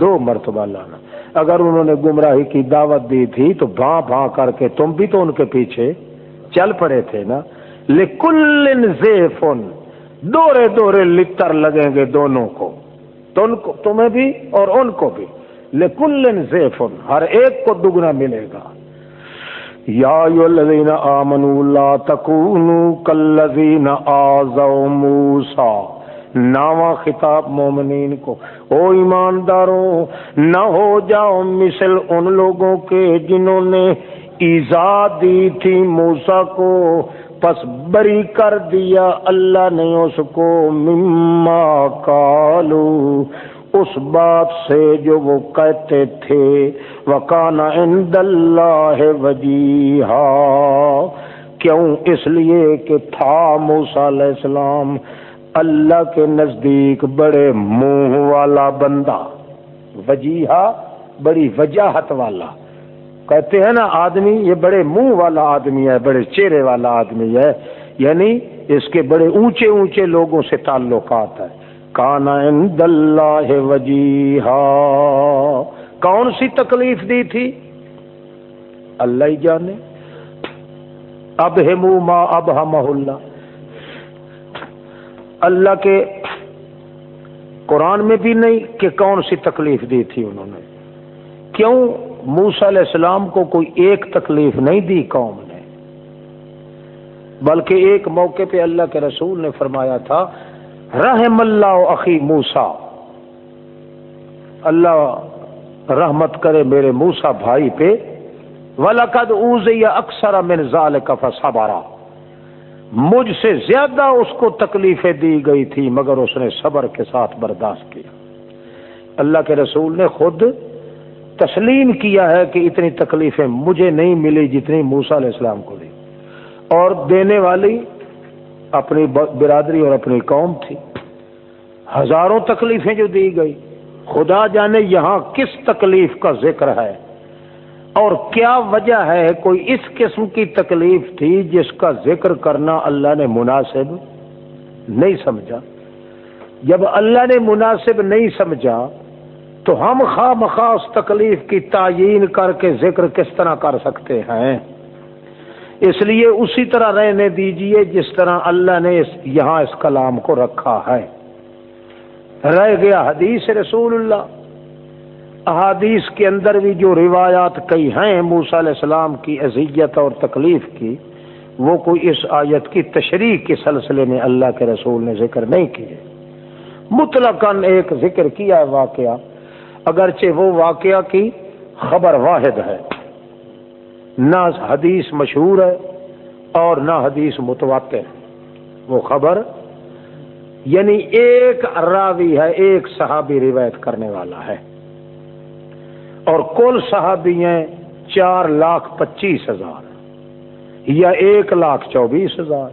دو مرتبہ لانت اگر انہوں نے گمراہی کی دعوت دی تھی تو بھاں بھاں کر کے تم بھی تو ان کے پیچھے چل پڑے تھے نا۔ لکل زیفن۔ دورے دورے لتر لگیں گے دونوں کو۔ تمہیں بھی اور ان کو بھی۔ لکل زیفن، ہر ایک کو دگنا ملے گا۔ یا الذین آمنوا لا تکونوا کالذین آذوا موسی۔ ناوا خطاب مومنین کو۔ او ایمانداروں، نہ ہو جاؤ مثل ان لوگوں کے جنہوں نے ایزا دی تھی موسا کو۔ پس بری کر دیا اللہ نے اس کو مما کالو اس بات سے جو وہ کہتے تھے، وکانا عند اللہ وجیہا۔ کیوں؟ اس لیے کہ تھا موسا علیہ السلام اللہ کے نزدیک بڑے منہ والا بندہ۔ وجیحا بڑی وجاہت والا۔ کہتے ہیں نا آدمی یہ بڑے منہ والا آدمی ہے، بڑے چہرے والا آدمی ہے یعنی اس کے بڑے اونچے اونچے لوگوں سے تعلقات ہے کانا اللہ وجیحا کون سی تکلیف دی تھی؟ اللہ ہی جانے۔ اب ہے منہ ماں اب ہم اللہ۔ اللہ کے قرآن میں بھی نہیں کہ کون سی تکلیف دی تھی انہوں نے۔ کیوں؟ موسا علیہ السلام کو کوئی ایک تکلیف نہیں دی قوم نے، بلکہ ایک موقع پہ اللہ کے رسول نے فرمایا تھا، رحم اللہ عقی موسا اللہ رحمت کرے میرے موسا بھائی پہ۔ ولقد اوزی اکثر من ذالک فصبرا مجھ سے زیادہ اس کو تکلیفیں دی گئی تھی، مگر اس نے صبر کے ساتھ برداشت کیا۔ اللہ کے رسول نے خود تسلیم کیا ہے کہ اتنی تکلیفیں مجھے نہیں ملی جتنی موسا علیہ السلام کو دی۔ اور دینے والی اپنی برادری اور اپنی قوم تھی۔ ہزاروں تکلیفیں جو دی گئی۔ خدا جانے یہاں کس تکلیف کا ذکر ہے۔ اور کیا وجہ ہے کوئی اس قسم کی تکلیف تھی جس کا ذکر کرنا اللہ نے مناسب نہیں سمجھا۔ جب اللہ نے مناسب نہیں سمجھا تو ہم خواہ مخواہ اس تکلیف کی تعین کر کے ذکر کس طرح کر سکتے ہیں؟ اس لیے اسی طرح رہنے دیجیے جس طرح اللہ نے اس یہاں اس کلام کو رکھا ہے۔ رہ گیا حدیث رسول اللہ۔ احادیث کے اندر بھی جو روایات کئی ہیں موسا علیہ السلام کی اذیت اور تکلیف کی، وہ کوئی اس آیت کی تشریح کے سلسلے میں اللہ کے رسول نے ذکر نہیں کیے۔ مطلقاً ایک ذکر کیا ہے واقعہ۔ اگرچہ وہ واقعہ کی خبر واحد ہے۔ نہ حدیث مشہور ہے اور نہ حدیث متواتر۔ وہ خبر یعنی ایک راوی ہے، ایک صحابی روایت کرنے والا ہے۔ اور کل صحابی ہیں چار لاکھ پچیس ہزار یا ایک لاکھ چوبیس ہزار۔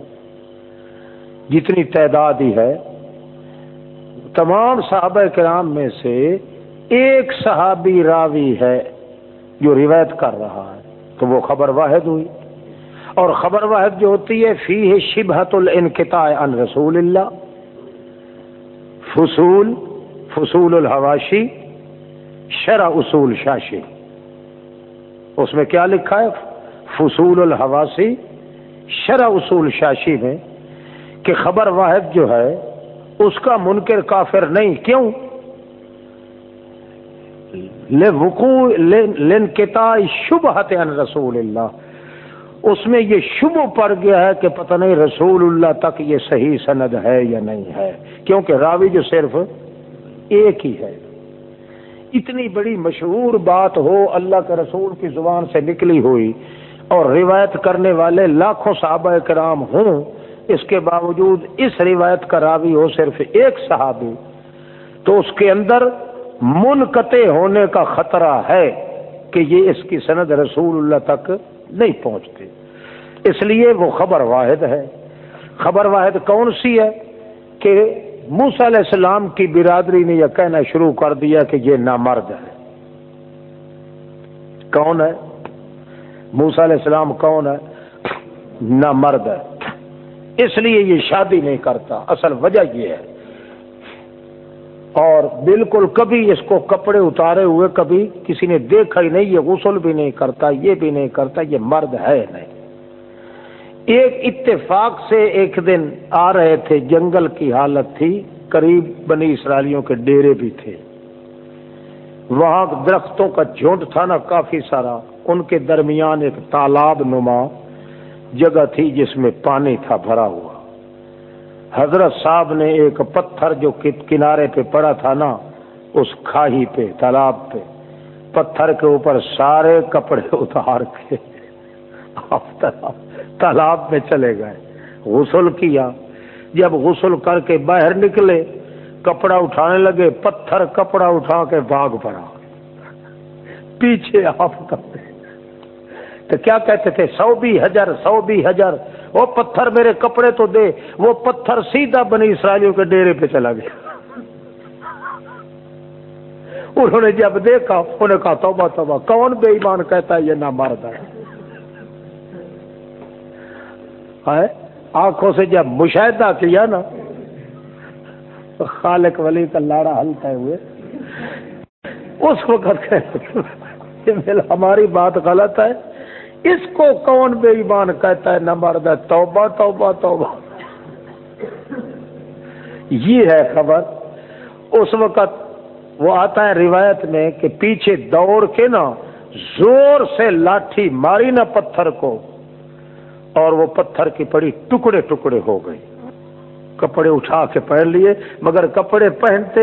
جتنی تعداد ہی ہے، تمام صحابہ کرام میں سے ایک صحابی راوی ہے جو روایت کر رہا ہے تو وہ خبر واحد ہوئی اور خبر واحد جو ہوتی ہے فی ہے شبہت الانقطاع عن رسول اللہ، فصول فصول الحواشی، شرع اصول شاشی۔ اس میں کیا لکھا ہے؟ فصول الحواسی شرع اصول شاشی میں کہ خبر واحد جو ہے، اس کا منکر کافر نہیں۔ کیوں؟ لے وقوع لن شبہت ان رسول اللہ۔ اس میں یہ شبہ پڑ گیا ہے کہ پتہ نہیں رسول اللہ تک یہ صحیح سند ہے یا نہیں ہے۔ کیونکہ راوی جو صرف ایک ہی ہے۔ اتنی بڑی مشہور بات ہو اللہ کے رسول کی زبان سے نکلی ہوئی اور روایت کرنے والے لاکھوں صحابہ کرام ہوں، اس کے باوجود اس روایت کا راوی ہو صرف ایک صحابی۔ تو اس کے اندر منقطع ہونے کا خطرہ ہے کہ یہ اس کی سند رسول اللہ تک نہیں پہنچتے اس لیے وہ خبر واحد ہے۔ خبر واحد کون سی ہے کہ موسا علیہ السلام کی برادری نے یہ کہنا شروع کر دیا کہ یہ نامرد ہے۔ کون ہے؟ موسا علیہ السلام کون ہے؟ نامرد ہے۔ اس لیے یہ شادی نہیں کرتا۔ اصل وجہ یہ ہے۔ اور بالکل کبھی اس کو کپڑے اتارے ہوئے، کبھی کسی نے دیکھا ہی نہیں، یہ غسل بھی نہیں کرتا، یہ بھی نہیں کرتا، یہ مرد ہے نہیں۔ ایک اتفاق سے ایک دن آ رہے تھے، جنگل کی حالت تھی، قریب بنی اسرائیلیوں کے ڈیرے بھی تھے۔ وہاں درختوں کا جھونڈ تھا نا کافی سارا، ان کے درمیان ایک تالاب نما جگہ تھی جس میں پانی تھا بھرا ہوا۔ حضرت صاحب نے ایک پتھر جو کنارے پہ پڑا تھا نا، اس کھاہی پہ، تالاب پہ، پتھر کے اوپر سارے کپڑے [LAUGHS] اتار کے تالاب میں چلے گئے۔ غسل کیا۔ جب غسل کر کے باہر نکلے، کپڑا اٹھانے لگے، پتھر کپڑا اٹھا کے بھاگ پڑا پیچھے آپ کرتے تو کیا کہتے تھے؟ سو بھی ہزار سو بھی ہزار وہ پتھر میرے کپڑے تو دے۔ وہ پتھر سیدھا بنی اسرائیلیوں کے ڈیرے پہ چلا گیا۔ انہوں نے جب دیکھا، انہوں نے کہا، توبہ توبہ۔ کون بے ایمان کہتا ہے یہ نہ مرد ہے آنکھوں سے جب مشاہدہ کیا نا خالق ولی کا لاڑا ہلتے ہوئے اس وقت ہماری بات غلط ہے۔ اس کو کون بے ایمان کہتا ہے نہ مرد ہے؟ توبہ توبہ توبہ۔ یہ ہے خبر۔ اس وقت وہ آتا ہے روایت میں کہ پیچھے دوڑ کے نا زور سے لاٹھی ماری نہ پتھر کو اور وہ پتھر کی پڑی ٹکڑے ٹکڑے ہو گئی۔ کپڑے اٹھا کے پہن لیے، مگر کپڑے پہنتے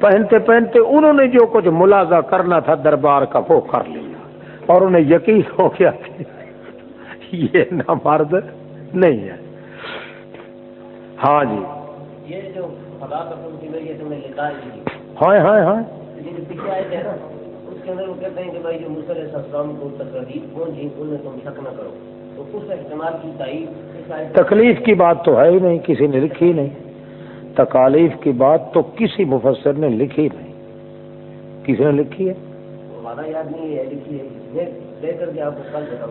پہنتے پہنتے انہوں نے جو کچھ ملازہ کرنا تھا دربار کا وہ کر لیا۔ اور انہیں یقین ہو گیا یہ نہ مرد نہیں ہے۔ ہاں جی۔ ہاں ہاں ہاں تکلیف کی بات تو ہے ہی نہیں کسی نے لکھی نہیں۔ تکالیف کی بات تو کسی مفسر نے لکھی نہیں۔ کسی نے لکھی ہے؟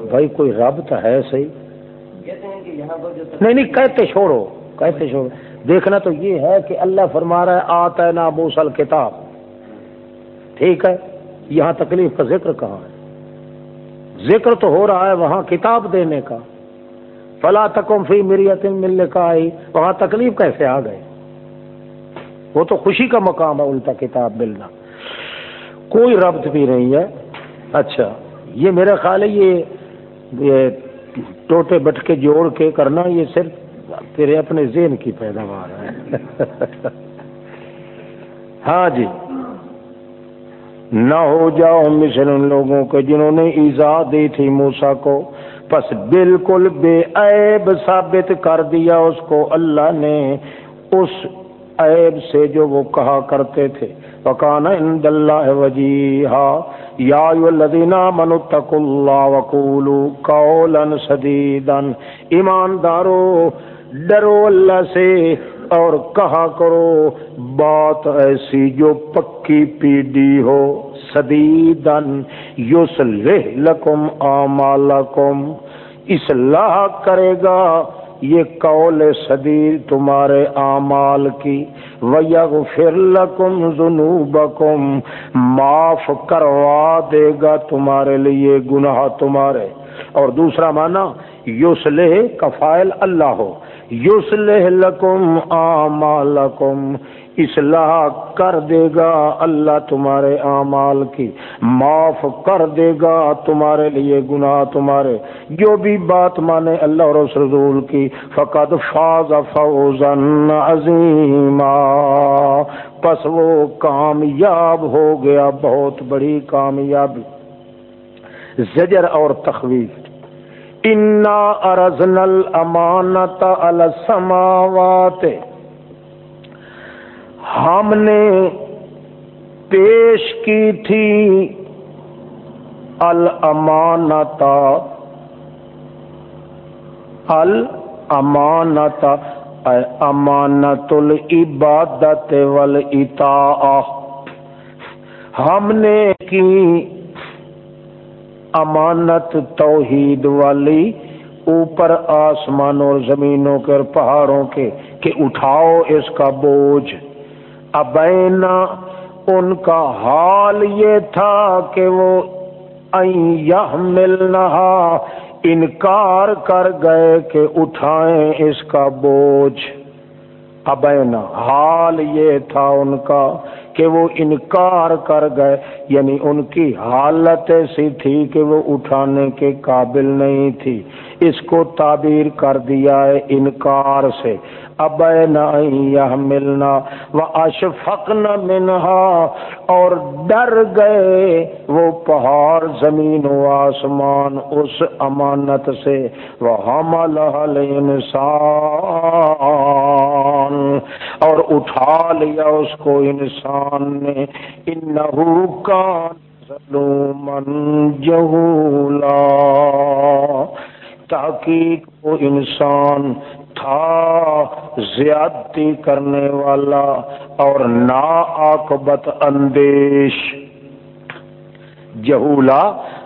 بھائی کوئی رب تو ہے صحیح۔ نہیں نہیں کہتے چھوڑو کہتے چھوڑو۔ دیکھنا تو یہ ہے کہ اللہ فرما رہا ہے آتا نا موسل کتاب ٹھیک ہے یہاں تکلیف کا ذکر کہاں ہے؟ ذکر تو ہو رہا ہے وہاں کتاب دینے کا۔ فلا تکم فی مریت ملنے کا آئی وہاں تکلیف کیسے آ گئے؟ وہ تو خوشی کا مقام ہے الٹا کتاب ملنا۔ کوئی ربط بھی نہیں ہے۔ اچھا یہ میرا خیال ہے یہ ٹوٹے بٹ کے جوڑ کے کرنا، یہ صرف تیرے اپنے ذہن کی پیداوار ہے۔ [LAUGHS] ہاں جی۔ نہ ہو جاؤ مثل ان لوگوں کے جنہوں نے ایزا دی تھی موسا کو۔ بس بالکل بے عیب ثابت کر دیا اس کو۔ اللہ نے اس عیب سے جو وہ کہا کرتے تھے۔ وکان عند اللہ وجیہا یا الذین آمنوا اتقوا اللہ وقولوا قولا سدیدا ایماندارو، ڈرو اللہ سے اور کہا کرو، بات ایسی جو پکی پیڈی ہو سدیدن یوسلح لکم آمالکم، اصلاح کرے گا یہ قول صدیر تمہارے اعمال کی، وَيَغْفِرْ لَكُمْ ذُنُوبَكُمْ، معاف کروا دے گا تمہارے لیے گناہ تمہارے۔ اور دوسرا معنی یوسلح کفائل اللہ ہو یوسلح لکم آمالکم اصلاح کر دے گا اللہ تمہارے اعمال کی، معاف کر دے گا تمہارے لیے گناہ تمہارے۔ جو بھی بات مانے اللہ اور اس رضول کی فقط فاز فوزا عظیما۔ پس وہ کامیاب ہو گیا، بہت بڑی کامیابی۔ زجر اور تخویف۔ انا ارزن الامانت السماوات۔ ہم نے پیش کی تھی الامانت۔ الامانت امانت العبادت والاطاعہ ہم نے کی امانت توحید والی اوپر آسمانوں اور زمینوں کے اور پہاڑوں کے کہ اٹھاؤ اس کا بوجھ۔ ابینا ان کا حال یہ تھا کہ وہ ملنا انکار کر گئے کہ اٹھائیں اس کا بوجھ۔ ابینا حال یہ تھا ان کا کہ وہ انکار کر گئے یعنی ان کی حالت ایسی تھی کہ وہ اٹھانے کے قابل نہیں تھی۔ اس کو تعبیر کر دیا ہے انکار سے۔ اب نہ ملنا وہ اشفق منہا اور ڈر گئے وہ پہاڑ، زمین و آسمان اس امانت سے وہ حمل انسان اور اٹھا لیا اس کو انسان نے انہو کان ظلومن جہولا تحقیق وہ انسان تھا زیادتی کرنے والا اور نا آکبت اندیش۔ جہولا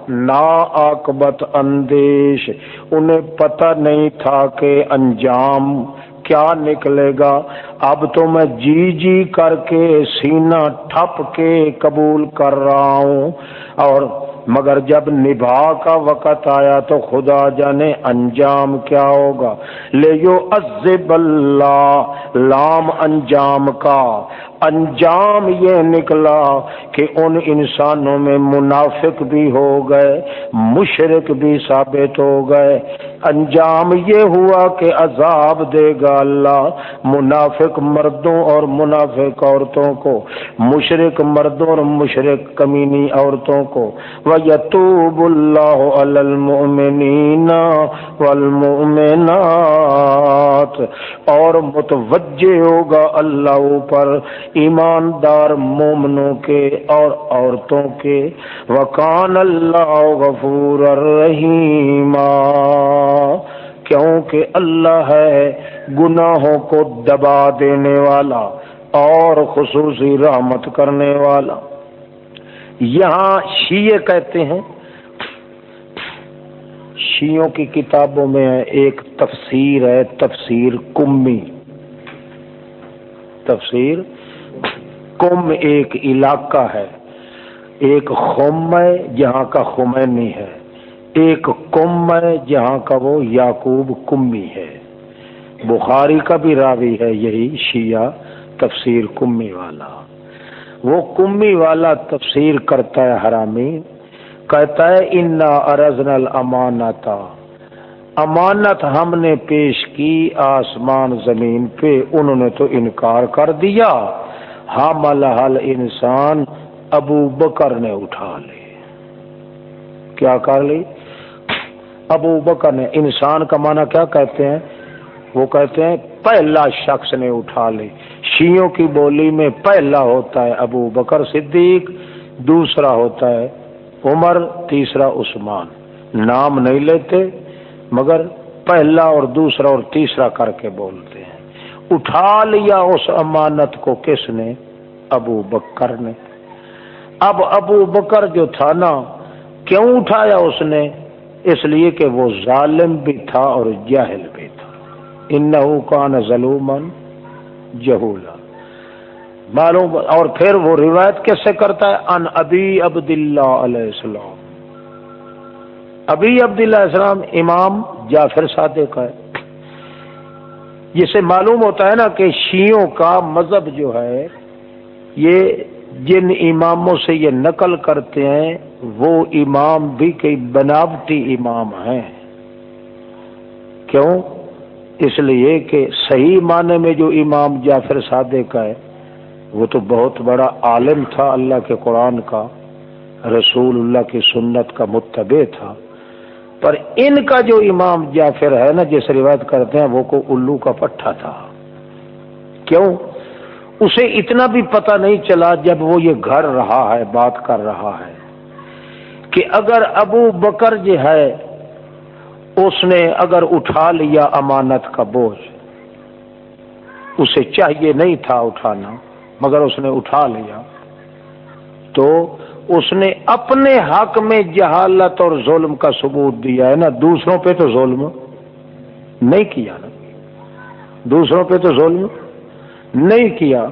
نا آکبت اندیش۔ انہیں پتہ نہیں تھا کہ انجام کیا نکلے گا۔ اب تو میں جی جی کر کے سینہ ٹھپ کے قبول کر رہا ہوں اور مگر جب نبھا کا وقت آیا تو خدا جانے انجام کیا ہوگا۔ لے یو عزب اللہ، لام انجام کا۔ انجام یہ نکلا کہ ان انسانوں میں منافق بھی ہو گئے مشرق بھی ثابت ہو گئے۔ انجام یہ ہوا کہ عذاب دے گا اللہ منافق مردوں اور منافق عورتوں کو مشرق مردوں اور مشرق کمینی عورتوں کو۔ وہ یتوب اللہ المؤمنین والمؤمنات۔ اور متوجہ ہوگا اللہ اوپر ایماندار مومنوں کے اور عورتوں کے۔ وکان اللہ غفور الرحیم کیونکہ اللہ ہے گناہوں کو دبا دینے والا اور خصوصی رحمت کرنے والا۔ یہاں شیعہ کہتے ہیں، شیعوں کی کتابوں میں ایک تفسیر ہے، تفسیر کمی۔ تفسیر کم ایک علاقہ ہے۔ ایک خم ہے جہاں کا خمینی ہے۔ ایک کم ہے جہاں کا وہ یعقوب کمی ہے۔ بخاری کا بھی راوی ہے یہی شیعہ تفسیر کمی والا۔ وہ کمی والا تفسیر کرتا ہے حرامی۔ کہتا ہے، انا ارزن الامانتا امانت ہم نے پیش کی، آسمان زمین پہ۔ انہوں نے تو انکار کر دیا۔ حامل حل انسان ابو بکر نے اٹھا لی کیا کر لی؟ ابو بکر نے انسان کا معنی کیا کہتے ہیں؟ وہ کہتے ہیں پہلا شخص نے اٹھا لی شیوں کی بولی میں پہلا ہوتا ہے ابو بکر صدیق، دوسرا ہوتا ہے عمر، تیسرا عثمان۔ نام نہیں لیتے، مگر پہلا اور دوسرا اور تیسرا کر کے بولتے ہیں۔ اٹھا لیا اس امانت کو کس نے؟ ابو بکر نے۔ اب ابو بکر جو تھا نا، کیوں اٹھایا اس نے؟ اس لیے کہ وہ ظالم بھی تھا اور جاہل بھی تھا۔ ان کا ظلومن جہولا۔ معلوم، اور پھر وہ روایت کیسے کرتا ہے؟ ان ابی عبد اللہ علیہ السلام۔ ابی عبد اللہ السلام امام جعفر صادق ہے۔ جسے معلوم ہوتا ہے نا کہ شیعوں کا مذہب جو ہے، یہ جن اماموں سے یہ نقل کرتے ہیں، وہ امام بھی کئی بناوٹی امام ہیں۔ کیوں؟ اس لیے کہ صحیح معنی میں جو امام جعفر صادق کا ہے، وہ تو بہت بڑا عالم تھا اللہ کے قرآن کا، رسول اللہ کی سنت کا متبع تھا۔ پر ان کا جو امام جعفر ہے نا، جس روایت کرتے ہیں، وہ کو الو کا پٹھا تھا۔ کیوں؟ اسے اتنا بھی پتہ نہیں چلا جب وہ یہ گھر رہا ہے، بات کر رہا ہے، کہ اگر ابو بکر جو ہے، اس نے اگر اٹھا لیا امانت کا بوجھ، اسے چاہیے نہیں تھا اٹھانا، مگر اس نے اٹھا لیا۔ تو اس نے اپنے حق میں جہالت اور ظلم کا ثبوت دیا ہے نا؟ دوسروں پہ تو ظلم نہیں کیا نا؟ دوسروں پہ تو ظلم نہیں کیا۔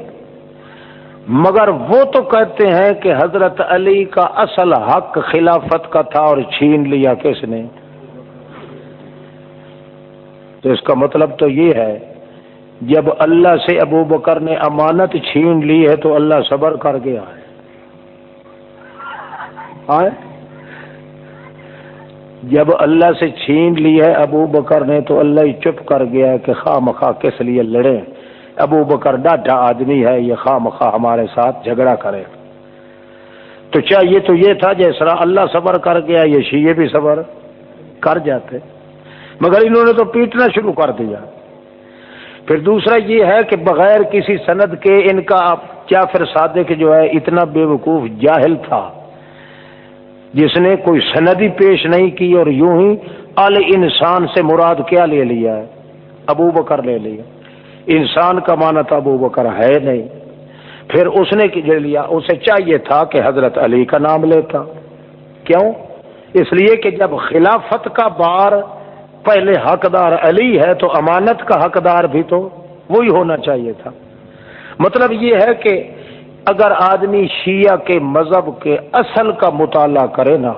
مگر وہ تو کہتے ہیں کہ حضرت علی کا اصل حق خلافت کا تھا اور چھین لیا کس نے؟ تو اس کا مطلب تو یہ ہے، جب اللہ سے ابو بکر نے امانت چھین لی ہے تو اللہ صبر کر گیا ہے۔ آئے؟ جب اللہ سے چھین لی ہے ابو بکر نے تو اللہ ہی چپ کر گیا کہ خواہ مخواہ کس لیے لڑے ابو بکر ڈاڈا آدمی ہے، یہ خواہ مخواہ ہمارے ساتھ جھگڑا کرے۔ تو چاہیے تو یہ تھا جیسا اللہ صبر کر گیا، یہ شیعے بھی صبر کر جاتے۔ مگر انہوں نے تو پیٹنا شروع کر دیا۔ پھر دوسرا یہ ہے کہ بغیر کسی سند کے ان کا جعفر صادق جو ہے اتنا بے وقوف جاہل تھا۔ جس نے کوئی سندی پیش نہیں کی اور یوں ہی ال انسان سے مراد کیا لے لیا ہے؟ ابو بکر لے لیا۔ انسان کا مانا تو ابو بکر ہے نہیں۔ پھر اس نے لے لیا؟ اسے چاہیے تھا کہ حضرت علی کا نام لیتا۔ کیوں؟ اس لیے کہ جب خلافت کا بار پہلے حقدار علی ہے تو امانت کا حقدار بھی تو وہی ہونا چاہیے تھا۔ مطلب یہ ہے کہ اگر آدمی شیعہ کے مذہب کے اصل کا مطالعہ کرے نا،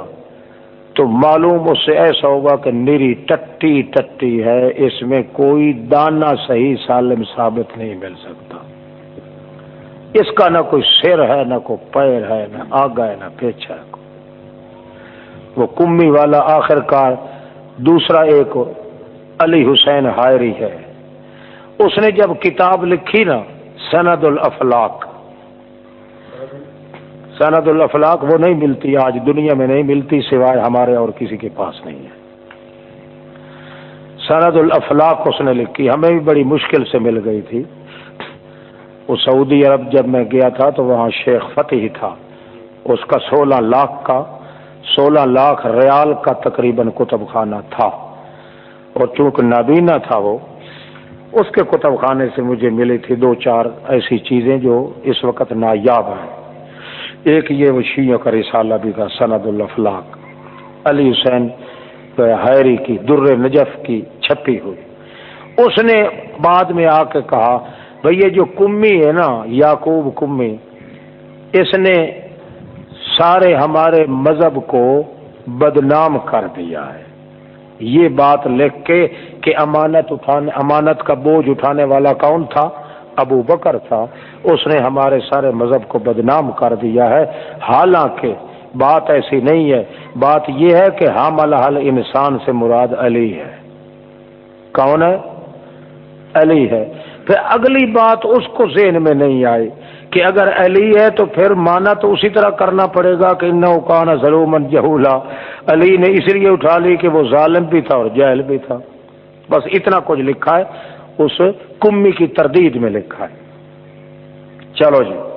تو معلوم اس سے ایسا ہوگا کہ میری ٹٹی ٹٹی ہے، اس میں کوئی دانا صحیح سالم ثابت نہیں مل سکتا۔ اس کا نہ کوئی سر ہے، نہ کوئی پیر ہے، نہ آگا ہے، نہ پیچھا ہے۔ وہ کمی والا آخر کار دوسرا ایک علی حسین ہائری ہے۔ اس نے جب کتاب لکھی نا، سند الافلاق سند الافلاق وہ نہیں ملتی، آج دنیا میں نہیں ملتی سوائے ہمارے اور کسی کے پاس نہیں ہے۔ سند الافلاق اس نے لکھی، ہمیں بھی بڑی مشکل سے مل گئی تھی۔ وہ سعودی عرب جب میں گیا تھا تو وہاں شیخ فتح تھا۔ اس کا سولہ لاکھ کا، سولہ لاکھ ریال کا تقریباً کتب خانہ تھا۔ اور چونکہ نابینا تھا وہ، اس کے کتب خانے سے مجھے ملی تھی دو چار ایسی چیزیں جو اس وقت نایاب ہیں۔ ایک یہ وہ شیعوں کا رسالہ بھی تھا، سند الفلاق علی حسین حیری کی، در نجف کی چھپی ہوئی۔ اس نے بعد میں آ کے کہا، بھئی یہ جو کمی ہے نا، یعقوب کمی، اس نے سارے ہمارے مذہب کو بدنام کر دیا ہے۔ یہ بات لکھ کے کہ امانت اٹھانے، امانت کا بوجھ اٹھانے والا کون تھا؟ ابو بکر تھا، اس نے ہمارے سارے مذہب کو بدنام کر دیا ہے۔ حالانکہ بات ایسی نہیں ہے، بات یہ ہے کہ ہم الحل انسان سے مراد علی ہے۔ کون ہے؟ علی ہے۔ پھر اگلی بات اس کو ذہن میں نہیں آئی کہ اگر علی ہے تو پھر مانا تو اسی طرح کرنا پڑے گا کہ ان کان ضرور جہولا۔ علی نے اس لیے اٹھا لی کہ وہ ظالم بھی تھا اور جہل بھی تھا۔ بس اتنا کچھ لکھا ہے۔ اس کمی کی تردید میں لکھا ہے۔ چلو جی۔